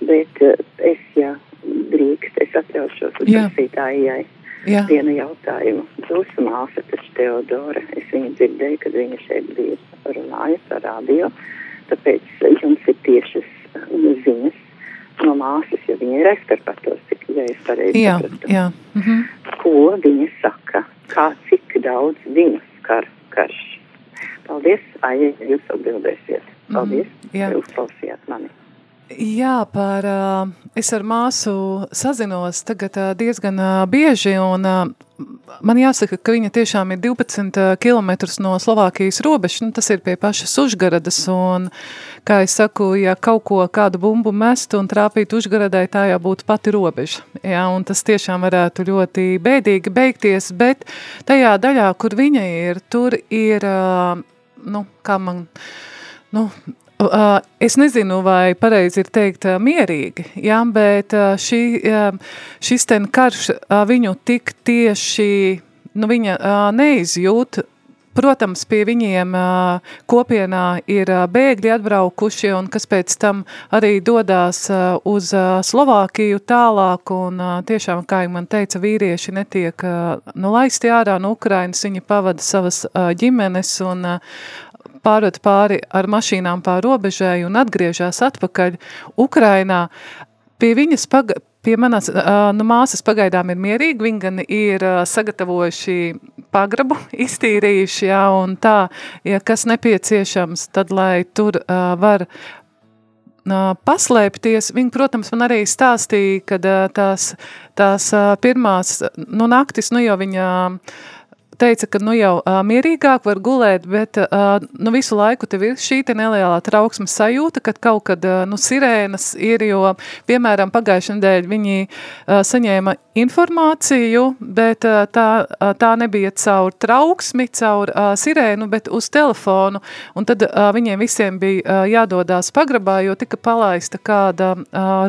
Bet eh, es, ja drīkst, es atļaušos uzprasītājai. Vienu jautājumu. Jūsu māsa, taču Teodora, es viņu dzirdēju, kad viņa šeit bija runājusi ar radio, tāpēc jums ir tiešas ziņas no māsas, jo viņa ir aizkarpatos, cik ja es pareizi sapratu. Jā. Mhm. Ko viņa saka, kā cik daudz viņu skar karš. Paldies, Aija, ja jūs atbildēsiet. Mhm. Paldies, mm, ka uzklausījāt mani. Jā, par, es ar māsu sazinos tagad diezgan bieži, un man jāsaka, ka viņa tiešām ir 12 km no Slovākijas robežas, nu, tas ir pie pašas Užgaradas, un, kā es saku, ja kaut ko, kādu bumbu mestu un trāpītu Užgaradai, tā jau būtu pati robeža, jā, un tas tiešām varētu ļoti bēdīgi beigties, bet tajā daļā, kur viņa ir, tur ir, nu, kā man, nu, es nezinu, vai pareizi ir teikt uh, mierīgi, jā, bet uh, šī, šis ten karš viņu tik tieši, nu viņa neizjūt, Protams, pie viņiem uh, kopienā ir uh, bēgļi atbraukuši un kas pēc tam arī dodās uh, uz uh, Slovākiju tālāk un uh, tiešām, kā jau man teica, vīrieši netiek uh, nu, laisti ārā no Ukrainas, viņi pavada savas uh, ģimenes un uh, pārved pāri ar mašīnām pār robežai un atgriežās atpakaļ Ukrainā. Pie viņas paga, pie manas nu, māsas pagaidām ir mierīgi, viņi gan ir sagatavojuši pagrabu, iztīrījuši, jā, un tā, ja kas nepieciešams, tad lai tur uh, var paslēpties. Viņa, protams, man arī stāstīja, ka tās, tās pirmās nu, naktis, nu jau viņa teica, ka nu jau uh, mierīgāk var gulēt, bet uh, nu visu laiku tev ir šī te nelielā trauksmes sajūta, kad kaut kad uh, nu sirēnas ir, jo, piemēram, pagājušajā nedēļ viņi uh, saņēma informāciju, bet uh, tā, uh, tā nebija caur trauksmi, caur uh, sirēnu, bet uz telefonu, un tad uh, viņiem visiem bija uh, jādodās pagrabā, jo tika palaista kāda uh,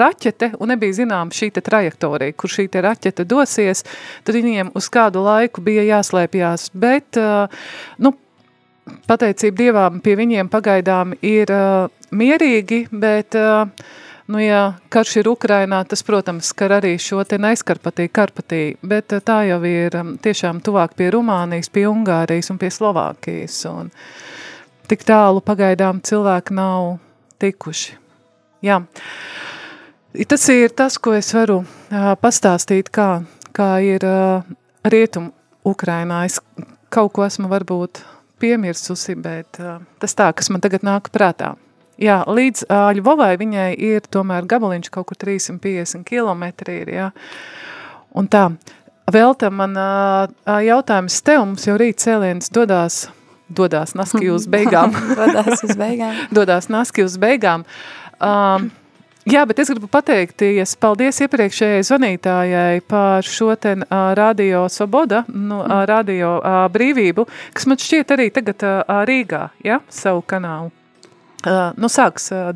raķete, un nebija zinām šī te trajektorija, kur šī te raķete dosies, tad viņiem uz kādu laiku bija jāslēpjās, bet, nu, pateicība Dievām pie viņiem pagaidām ir mierīgi, bet, nu, ja karš ir Ukrainā, tas, protams, skar arī šo te neizkarpatī, karpatī, bet tā jau ir tiešām tuvāk pie Rumānijas, pie Ungārijas un pie Slovākijas, un tik tālu pagaidām cilvēki nav tikuši. Jā. Tas ir tas, ko es varu uh, pastāstīt, kā, kā ir uh, rietumu Ukrainā. Es kaut ko esmu varbūt piemirsusi, bet uh, tas tā, kas man tagad nāk prātā. Jā, līdz uh, Ļvovai viņai ir tomēr gabaliņš kaut kur 350 kilometri ir, jā. Un tā, vēl tam man uh, jautājums tev, mums jau rīt cēliens dodās, dodās naski uz beigām. dodās uz beigām. dodās naski uz beigām. Um, Jā, bet es gribu pateikties, paldies iepriekšējai zvanītājai par šo ten uh, radio Svoboda, nu, uh, radio uh, brīvību, kas man šķiet arī tagad uh, Rīgā, ja, savu kanālu. Uh, nu, sāks uh,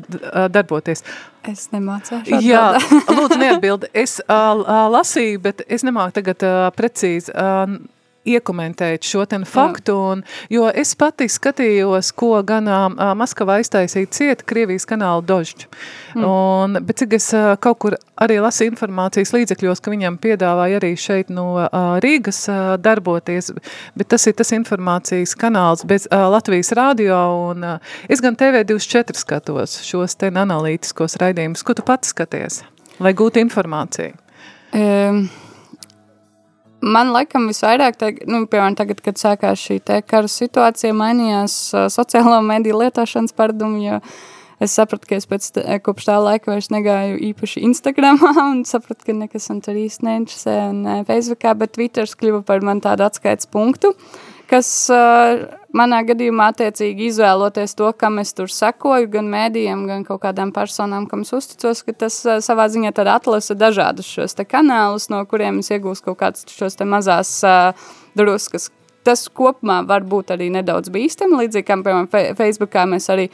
darboties. Es atbildēt. Jā, lūdzu neatbildi. Es uh, lasīju, bet es nemāku tagad uh, precīzi. Uh, iekomentēt šo ten faktu, un, jo es pati skatījos, ko gan Maskava aiztaisīja ciet Krievijas kanāla Dožģi. Mm. Un, bet cik es kaut kur arī lasu informācijas līdzekļos, ka viņam piedāvāja arī šeit no Rīgas darboties, bet tas ir tas informācijas kanāls bez Latvijas radio, un es gan TV24 skatos šos ten analītiskos raidījumus. Ko tu pati skaties, lai gūtu informāciju? Um. Man laikam visvairāk, tagad, nu, piemēram, tagad, kad sākās šī kara situācija, mainījās uh, sociālo mediju lietošanas paradumi, jo es sapratu, ka es pēc kopš tā laika vairs negāju īpaši Instagramā un sapratu, ka nekas man tur īsti neinteresē un Facebookā, bet Twitters kļuva par man tādu atskaites punktu, kas uh, manā gadījumā attiecīgi izvēloties to, kam es tur sekoju, gan mēdījiem, gan kaut kādām personām, kam es uzticos, ka tas uh, savā ziņā atlasa dažādus šos kanālus, no kuriem es iegūstu kaut kāds šos mazās uh, druskas. Tas kopumā var būt arī nedaudz bīstami, līdzīgi kā, piemēram, fe Facebookā mēs arī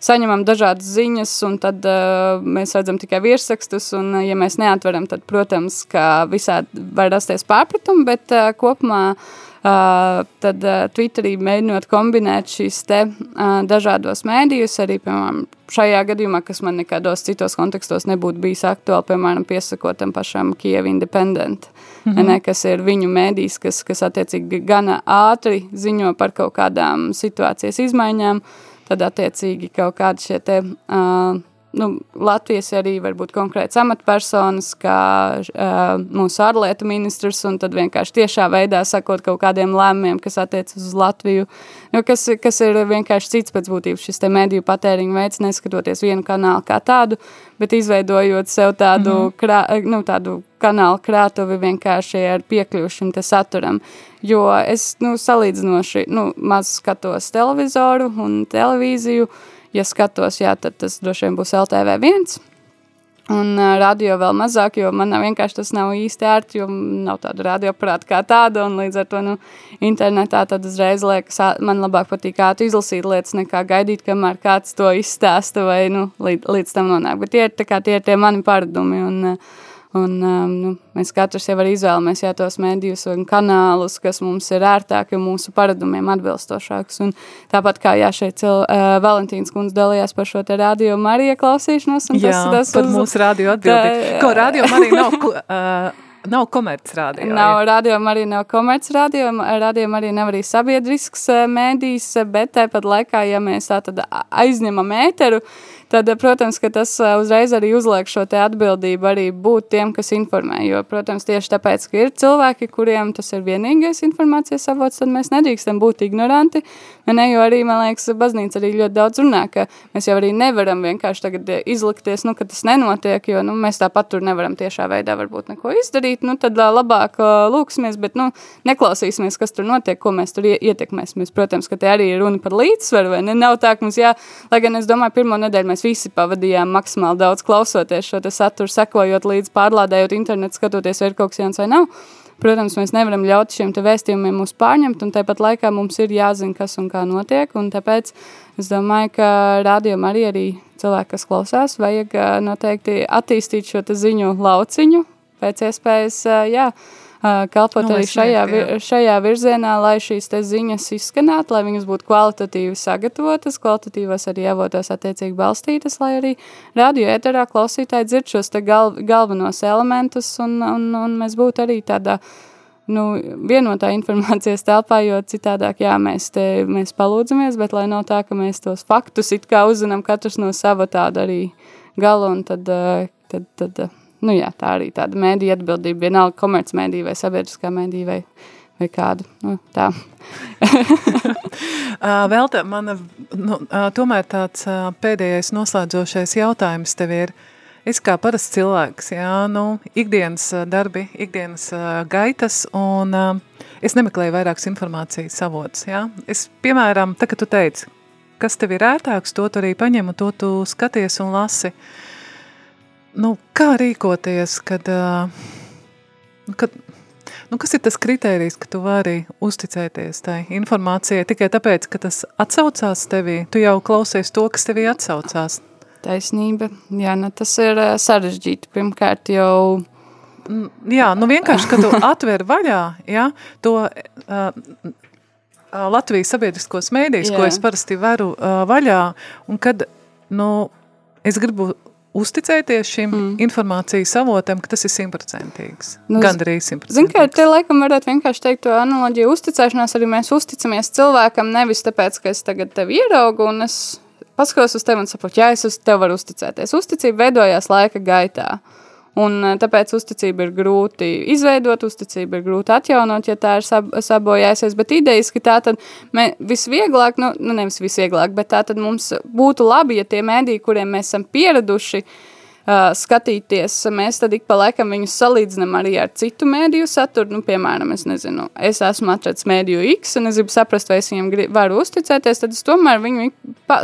saņemam dažādas ziņas, un tad uh, mēs redzam tikai virsrakstus, un ja mēs neatveram, tad, protams, ka visādi var rasties pārpratumi, bet uh, kopumā uh, Uh, tad uh, Twitterī mēģinot kombinēt šīs te uh, dažādos mēdījus, arī, piemēram, šajā gadījumā, kas man nekādos citos kontekstos nebūtu bijis aktuāli, piemēram, piesakot tam pašam Kiev Independent, mm -hmm. ne, kas ir viņu mēdījis, kas, kas attiecīgi gana ātri ziņo par kaut kādām situācijas izmaiņām, tad attiecīgi kaut kādi šie te uh, nu, Latvijas arī varbūt konkrēts amatpersonas, kā uh, mūsu ārlietu ministrs, un tad vienkārši tiešā veidā sakot kaut kādiem lēmumiem, kas attiecas uz Latviju, nu, kas, kas ir vienkārši cits pēc būtības šis te mediju patēriņu veids, neskatoties vienu kanālu kā tādu, bet izveidojot sev tādu, mm -hmm. krā, nu, tādu kanālu krātuvi vienkārši ar šim te saturam. Jo es, nu, salīdzinoši, nu, maz skatos televizoru un televīziju, uh, ja skatos, jā, tad tas droši vien būs LTV1. Un uh, radio vēl mazāk, jo man vienkārši tas nav īsti ērti, jo nav tāda radioaparāta kā tāda, līdz ar to, nu, internetā tad uzreiz liekas, man labāk patīk ātri izlasīt lietas, nekā gaidīt, kamēr kāds to izstāsta vai, nu, līdz, līdz tam nonāk. Bet tie ir, kā tie ir tie mani paradumi, un uh, Un, um, nu, mēs katrs jau izvēlamies jā, tos mēdījus un kanālus, kas mums ir ērtāki un mūsu paradumiem atbilstošāks. Un tāpat kā jā, šeit cil, uh, Valentīns kundze dalījās par šo te radio Marija klausīšanos. Jā, tas, tas par uz... mūsu radio atbildi. Ko radio Marija nav... Uh, Nav komercradio. Nav radio arī nav komercradio, radio arī nav arī sabiedrisks mēdījis, bet tāpat laikā, ja mēs tā tad aizņemam ēteru, uh, tad, protams, ka tas uzreiz arī uzliek šo atbildību arī būt tiem, kas informē. Jo, protams, tieši tāpēc, ka ir cilvēki, kuriem tas ir vienīgais informācijas avots, tad mēs nedrīkstam būt ignoranti. Ne, jo arī, man liekas, baznīca arī ļoti daudz runā, ka mēs jau arī nevaram vienkārši tagad izlikties, nu, ka tas nenotiek, jo nu, mēs tāpat tur nevaram tiešā veidā varbūt neko izdarīt. Nu, tad labāk lūksimies, bet nu, neklausīsimies, kas tur notiek, ko mēs tur ietekmēsimies. Protams, ka te arī ir runa par līdzsvaru? Nav tā, ka mums jā, lai gan es domāju, pirmo nedēļu mēs mēs visi pavadījām maksimāli daudz klausoties šo saturu, sekojot līdz pārlādējot internetu, skatoties, vai ir kaut kas jauns vai nav. Protams, mēs nevaram ļaut šiem vēstījumiem mūs pārņemt, un tāpat laikā mums ir jāzina, kas un kā notiek. Tāpēc es domāju, ka rādījumam arī, arī cilvēki, kas klausās, vajag noteikti attīstīt šo ziņu lauciņu pēc iespējas. Jā, kalpot nu, arī šajā, vir, šajā virzienā, lai šīs ziņas izskanētu, lai viņas būtu kvalitatīvi sagatavotas, kvalitatīvas arī avotos attiecīgi balstītas, lai arī radio ēterā klausītāji dzird šos gal, galvenos elementus un, un, un mēs būtu arī tādā nu, vienotā informācijas telpā, jo citādāk, jā, mēs te mēs palūdzamies, bet lai nav tā, ka mēs tos faktus it kā uzzinām katrs no sava tāda arī gala, un tad, tad, tad nu, jā, tā arī tāda mēdīja atbildība, vienalga komercmēdīja vai sabiedriskā mēdīja vai, vai kādu. Nu, tā. Vēl tā, mana, nu, tomēr tāds pēdējais noslēdzošais jautājums tev ir, es kā parasts cilvēks, jā, nu, ikdienas darbi, ikdienas gaitas, un es nemeklēju vairākas informācijas avots, jā. Es, piemēram, tā, ka tu teici, kas tev ir ērtāks, to tu arī paņem, un to tu skaties un lasi. Uh, nu, kā rīkoties, kad, kad nu, kas ir tas kritērijs, ka tu vari uzticēties tai informācijai tikai tāpēc, ka tas atsaucās tevī? Tu jau klausies to, kas tevī atsaucās. Taisnība. Jā, nu, tas ir sarežģīti. Pirmkārt jau jā, nu vienkārši, kad tu atver vaļā, jā, to uh, Latvijas sabiedriskos mēdījus, ko es parasti veru uh, vaļā, un kad, nu, es gribu uzticēties šim mm. informācijas avotam, ka tas ir simtprocentīgs. Nu, Nu, z- Gandrīz Zini, kā simtprocentīgs. te laikam varētu vienkārši teikt to analoģiju uzticēšanās, arī mēs uzticamies cilvēkam nevis tāpēc, ka es tagad tevi ieraugu un es paskatos uz tevi un saprotu, jā, es uz tevi varu uzticēties. Uzticība veidojās laika gaitā. Un eh, tāpēc uzticība ir grūti izveidot, uzticība ir grūti atjaunot, ja tā ir sab sabojājusies. Bet idejiski tā tad visvieglāk, nu, nu nevis visvieglāk, bet tā tad mums būtu labi, ja tie mēdī, kuriem mēs esam pieraduši, uh, skatīties, mēs tad ik pa laikam viņus salīdzinām arī ar citu mēdīju saturu. Nu, piemēram, es nezinu, es esmu atradis mēdīju X un es gribu saprast, vai es gri- varu uzticēties, tad es tomēr viņu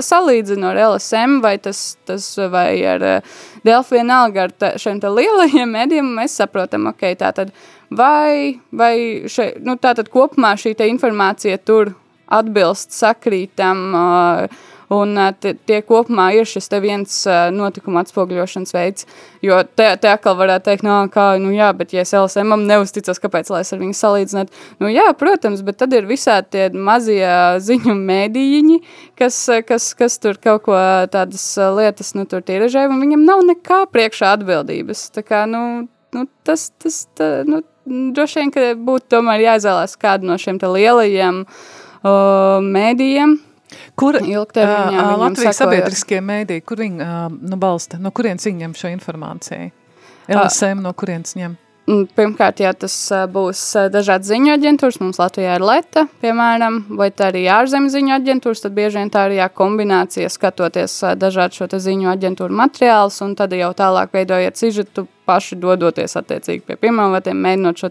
salīdzinu ar LSM vai, tas, tas, vai ar uh, Delfi vienalga ar šiem lielajiem mēdījiem, mēs saprotam, ok, tā tad vai, vai še, nu, tā tad kopumā šī informācija tur atbilst sakrītam, uh, un tie, kopumā ir šis viens notikuma atspoguļošanas veids, jo te, te atkal varētu teikt, no, kā, nu jā, bet ja es LSM-am neusticos, kāpēc lai es ar viņu salīdzināt, nu jā, protams, bet tad ir visādi tie mazie ziņu mēdījiņi, kas, kas, kas tur kaut ko tādas lietas, nu, tur tiražē, un viņam nav nekā priekšā atbildības, tā kā, nu, nu tas, tas, tā, nu, droši vien, ka būtu tomēr jāizvēlās kādu no šiem lielajiem uh, mēdījiem, Kur ilgtermiņā viņam Latvijas sabiedriskie mēdī, kur viņi ā, nu, balsta, no kurienes viņi ņem šo informāciju? LSM no kurienes ņem? Mm, Pirmkārt, ja tas būs ā, dažādas ziņu aģentūras, mums Latvijā ir Leta, piemēram, vai tā arī ārzemju ziņu aģentūras, tad bieži vien tā ir jā, kombinācija, skatoties dažādu šo ziņu aģentūru materiālus, un tad jau tālāk veidojot sižetu, paši dodoties attiecīgi pie piemēram, mēģinot šo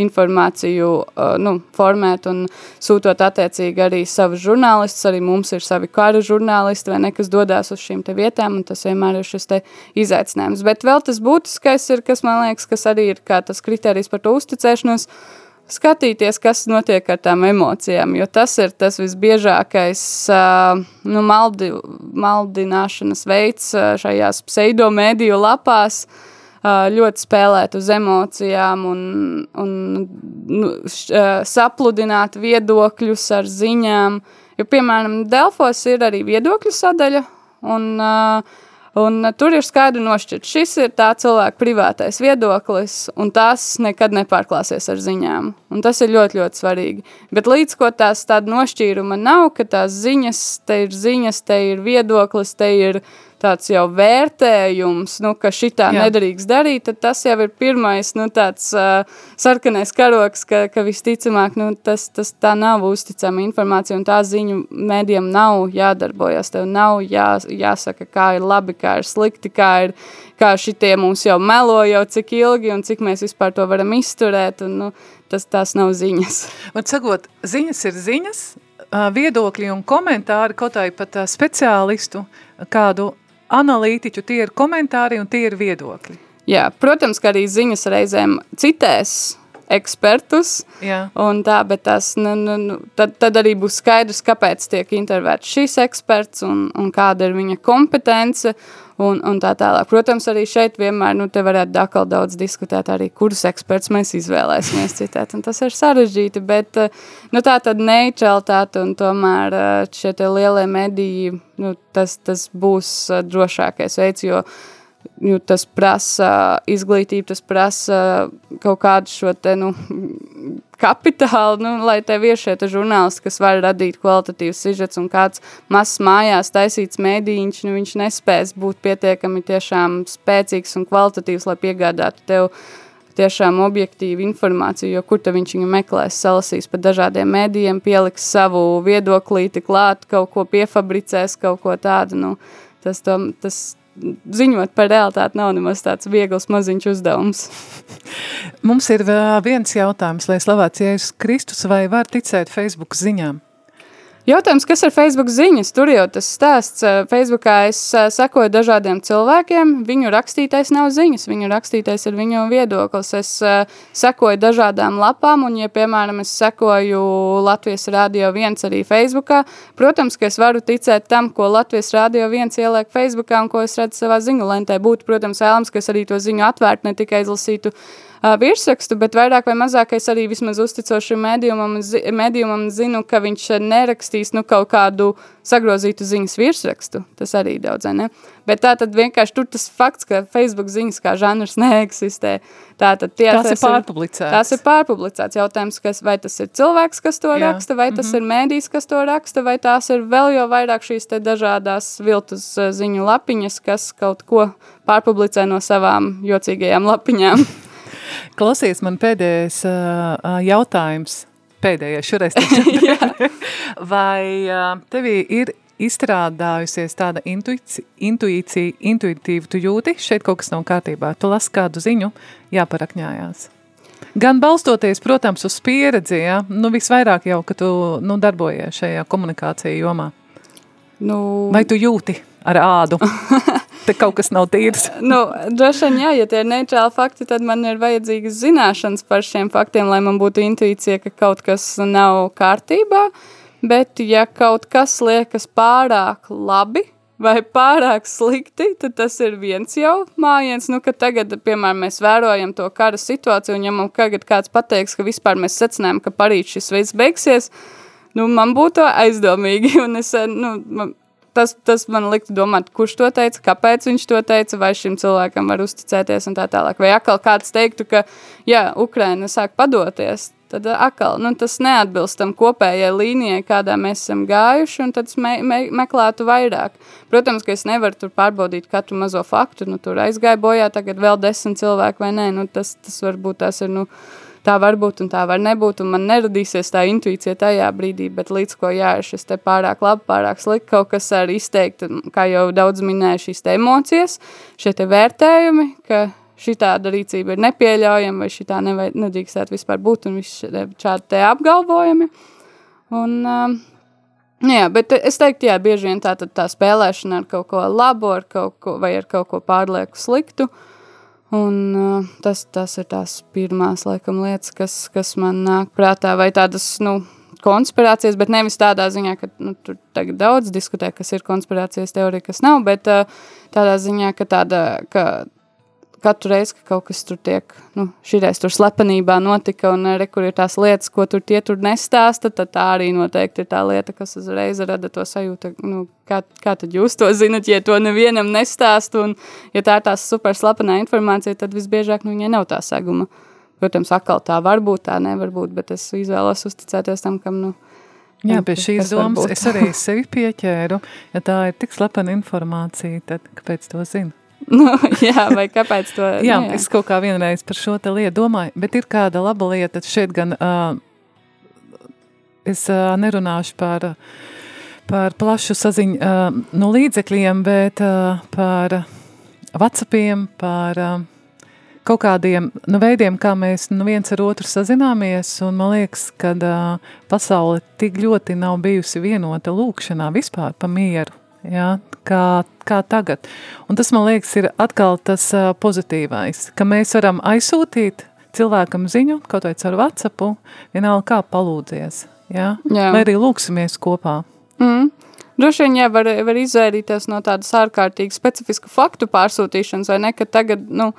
informāciju ā, nu, formēt un sūtot attiecīgi arī savus žurnālistus, arī mums ir savi kara žurnālisti, vai ne, kas dodās uz šīm vietām, un tas vienmēr ir šis izaicinājums. Bet vēl tas būtiskais ir, kas man liekas, kas arī ir tas kriterijs par to uzticēšanos, skatīties, kas notiek ar tām emocijām, jo tas ir tas visbiežākais ā, nu, maldi, maldināšanas veids ā, šajās pseidomēdiju lapās, ā, ļoti spēlēt uz emocijām un, un nu, š, sapludināt viedokļus ar ziņām, jo, piemēram, Delfos ir arī viedokļu sadaļa, un uh, Un tur ir skaidri nošķirt, šis ir tā cilvēka privātais viedoklis, un tas nekad nepārklāsies ar ziņām. Un tas ir ļoti, ļoti svarīgi. Bet līdz ko tās tāda nošķīruma nav, ka tās ziņas, te ir ziņas, te ir viedoklis, te ir tāds jau vērtējums, nu, ka šitā Jā. nedrīkst darīt, tad tas jau ir pirmais, nu, tāds uh, sarkanais karoks, ka, ka visticamāk, nu, tas, tas tā nav uzticama informācija, un tā ziņu mēdiem nav jādarbojas, tev nav jā, jāsaka, kā ir labi, kā ir slikti, kā ir, kā šitie mums jau melo jau cik ilgi, un cik mēs vispār to varam izturēt, un, nu, tas tās nav ziņas. Var sakot, ziņas ir ziņas, viedokļi un komentāri, kaut arī pat speciālistu, kādu analītiķu, tie ir komentāri un tie ir viedokļi. Jā, protams, ka arī ziņas reizēm citēs ekspertus, tā, tas, nu, nu, nu, tad, tad arī būs skaidrs, kāpēc tiek intervēts šis eksperts un, un kāda ir viņa kompetence un, un tā tālāk. Protams, arī šeit vienmēr, nu, varētu atkal daudz diskutēt arī, kurus eksperts mēs izvēlēsimies citēt, tas ir sarežģīti, bet, eh, nu, tā tad neitralitāte un tomēr eh, šie lielie mediji, nu, tas, tas būs eh, drošākais veids, jo jo tas prasa izglītību, tas prasa kaut kādu šo te, nu, kapitālu, nu, lai tev ir šie te žurnālisti, kas var radīt kvalitatīvus sižets un kāds mazs mājās taisīts mēdīņš, nu, viņš nespēs būt pietiekami tiešām spēcīgs un kvalitatīvs, lai piegādātu tev tiešām objektīvu informāciju, jo kur te viņš viņu meklēs, salasīs pa dažādiem mēdījiem, pieliks savu viedoklīti klāt, kaut ko piefabricēs, kaut ko tādu, nu, tas, to, tas ziņot par realitāti nav nemaz tāds viegls maziņš uzdevums. Mums ir viens jautājums, lai slavēts Jēzus Kristus, vai var ticēt Facebook ziņām? Jautājums, kas ir Facebook ziņas? Tur jau tas stāsts. eh, Facebookā es eh, sekoju dažādiem cilvēkiem. Viņu rakstītais nav ziņas, viņu rakstītais ir viņu viedoklis. Es eh, sekoju dažādām lapām, un, ja, piemēram, es sekoju Latvijas Rādio 1 arī Facebookā, protams, ka es varu ticēt tam, ko Latvijas Rādio 1 ieliek Facebookā un ko es redzu savā ziņu lentē. Būtu, protams, vēlams, ka es arī to ziņu atvērtu, ne tikai izlasītu uh, virsrakstu, bet vairāk vai mazāk es arī vismaz uzticos šim mēdījumam, zi mēdījumam zinu, ka viņš nerakstīs nu, kaut kādu sagrozītu ziņas virsrakstu. Tas arī daudz, ne? Bet tā tad vienkārši tur tas fakts, ka Facebook ziņas kā žanrs neeksistē. Tā tad tie, Tas ir pārpublicēts. Tas ir pārpublicēts jautājums, kas, vai tas ir cilvēks, kas to Jā. raksta, vai tas Mhm. ir mēdījis, kas to raksta, vai tās ir vēl jau vairāk šīs te dažādās viltus ziņu lapiņas, kas kaut ko pārpublicē no savām jocīgajām lapiņām. Klausies, man pēdējais uh, jautājums. Pēdējais šoreiz. Vai uh, tevī ir izstrādājusies tāda intuīcija, intuīcija, intuitīva, tu jūti, šeit kaut kas nav kārtībā. Tu lasi kādu ziņu, jāparakņājās. Gan balstoties, protams, uz pieredzi, ja? nu visvairāk jau, ka tu nu, darbojies šajā komunikācija jomā. Nu, Vai tu jūti ar ādu? Te kaut kas nav tīrs. nu, droši vien, jā, ja tie ir neitrāli fakti, tad man ir vajadzīgas zināšanas par šiem faktiem, lai man būtu intuīcija, ka kaut kas nav kārtībā. Bet, ja kaut kas liekas pārāk labi vai pārāk slikti, tad tas ir viens jau mājiens. Nu, tagad, piemēram, mēs vērojam to kara situāciju, un ja man tagad kāds pateiks, ka vispār mēs secinājām, ka Parīzes šis veids beigsies, nu, man būtu aizdomīgi, un es, nu, man, tas, tas man liktu domāt, kurš to teica, kāpēc viņš to teica, vai šim cilvēkam var uzticēties un tā tālāk. Vai atkal kāds teiktu, ka, jā, Ukraina sāk padoties, tad atkal, nu, tas neatbilst tam kopējai līnijai, kādā mēs esam gājuši, un tad es me, me, meklētu vairāk. Protams, ka es nevaru tur pārbaudīt katru mazo faktu, nu, tur aizgāja bojā tagad vēl desmit cilvēki vai nē, nu, tas, tas varbūt tās ir, nu, tā var būt un tā var nebūt, un man neradīsies tā intuīcija tajā brīdī, bet līdz ko jā, ir šis te pārāk labi, pārāk slikti, kaut kas arī izteikt, kā jau daudz minēja, šīs te emocijas, šie te vērtējumi, ka šī tāda rīcība ir nepieļaujama, vai šī tā nedrīkstētu vispār būt, un visi šādi te apgalvojumi. Un, um, jā, bet es teiktu, jā, bieži vien tā, tā spēlēšana ar kaut ko labu, ar kaut ko, vai ar kaut ko pārlieku sliktu, Un, uh, tas, tas ir tās pirmās laikam, lietas, kas, kas man nāk prātā, vai tādas nu, konspirācijas, bet nevis tādā ziņā, ka nu, tur tagad daudz diskutē, kas ir konspirācijas teorija, kas nav, bet uh, tādā ziņā, ka, tāda, ka katru reizi, ka kaut kas tur tiek, nu, šīreiz tur slepenībā notika, un re, kur ir tās lietas, ko tur tie tur nestāsta, tad tā arī noteikti ir tā lieta, kas uzreiz rada to sajūtu, nu, kā, kā tad jūs to zinat, ja to nevienam nestāst, un ja tā ir tās super slepenā informācija, tad visbiežāk, nu, viņai nav tā seguma. Protams, atkal tā var būt, tā nevar būt, bet es izvēlos uzticēties tam, kam, nu, Jā, pie šīs domas es arī sevi pieķēru. Ja tā ir tik slepena informācija, tad kāpēc to zinu? nu, jā, vai kāpēc to, Jā, nu, es kaut kā vienreiz par šo lietu domāju, bet ir kāda laba lieta. Šeit gan uh, es uh, nerunāšu par, par plašu saziņu uh, no līdzekļiem, bet uh, par WhatsAppiem, par uh, kaut kādiem nu, veidiem, kā mēs nu, viens ar otru sazināmies. Un man liekas, ka uh, pasaule tik ļoti nav bijusi vienota lūkšanā vispār pa mieru. Ja, kā, kā tagad. Un tas, man liekas, ir atkal tas uh, pozitīvais, ka mēs varam aizsūtīt cilvēkam ziņu, kaut vai caur WhatsApp, vienalga kā palūdzies. Ja? Jā. Vai arī lūksimies kopā. Mm. Droši vien, ja var, var izvairīties no tādas ārkārtīgi specifisku faktu pārsūtīšanas, vai ne, ka tagad, nu,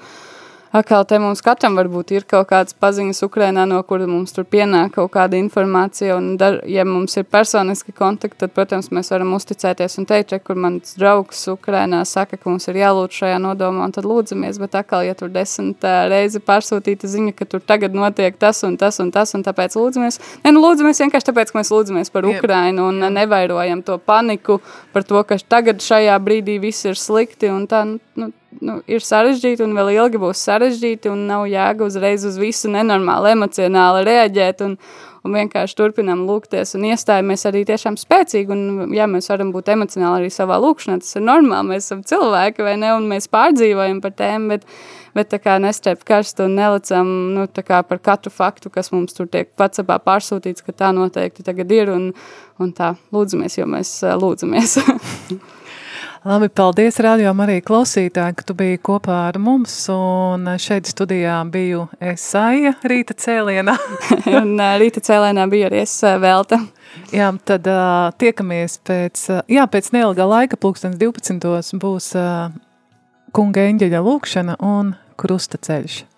atkal te mums katram varbūt ir kaut kādas paziņas Ukrainā, no kura mums tur pienāk kaut kāda informācija, un, dar, ja mums ir personiski kontakti, tad, protams, mēs varam uzticēties un teikt, re, kur mans draugs Ukrainā saka, ka mums ir jālūdz šajā nodomā, un tad lūdzamies, bet atkal, ja tur desmit reizi pārsūtīta ziņa, ka tur tagad notiek tas un tas un tas, un tāpēc lūdzamies, ne, nu lūdzamies vienkārši tāpēc, ka mēs lūdzamies par Jā. Ukrainu, un nevairojam to paniku par to, ka tagad šajā brīdī viss ir slikti, un tā, nu, nu nu, ir sarežģīti un vēl ilgi būs sarežģīti un nav jēga uzreiz uz visu nenormāli emocionāli reaģēt un, un vienkārši turpinām lūgties un iestājamies arī tiešām spēcīgi un ja mēs varam būt emocionāli arī savā lūkšanā, tas ir normāli, mēs esam cilvēki vai ne un mēs pārdzīvojam par tēm, bet, bet tā kā nestēp karstu un nelicam nu, tā kā par katru faktu, kas mums tur tiek WhatsAppā pārsūtīts, ka tā noteikti tagad ir un, un tā lūdzamies, jo mēs uh, lūdzamies. Labi, paldies, radio arī klausītāji, ka tu biji kopā ar mums, un šeit studijā biju es Aija rīta cēlienā. un rīta cēlienā bija arī es Velta. Jā, tad uh, tiekamies pēc, uh, jā, pēc neilgā laika, pulkstens 12. būs uh, kunga eņģeļa lūkšana un krusta ceļš.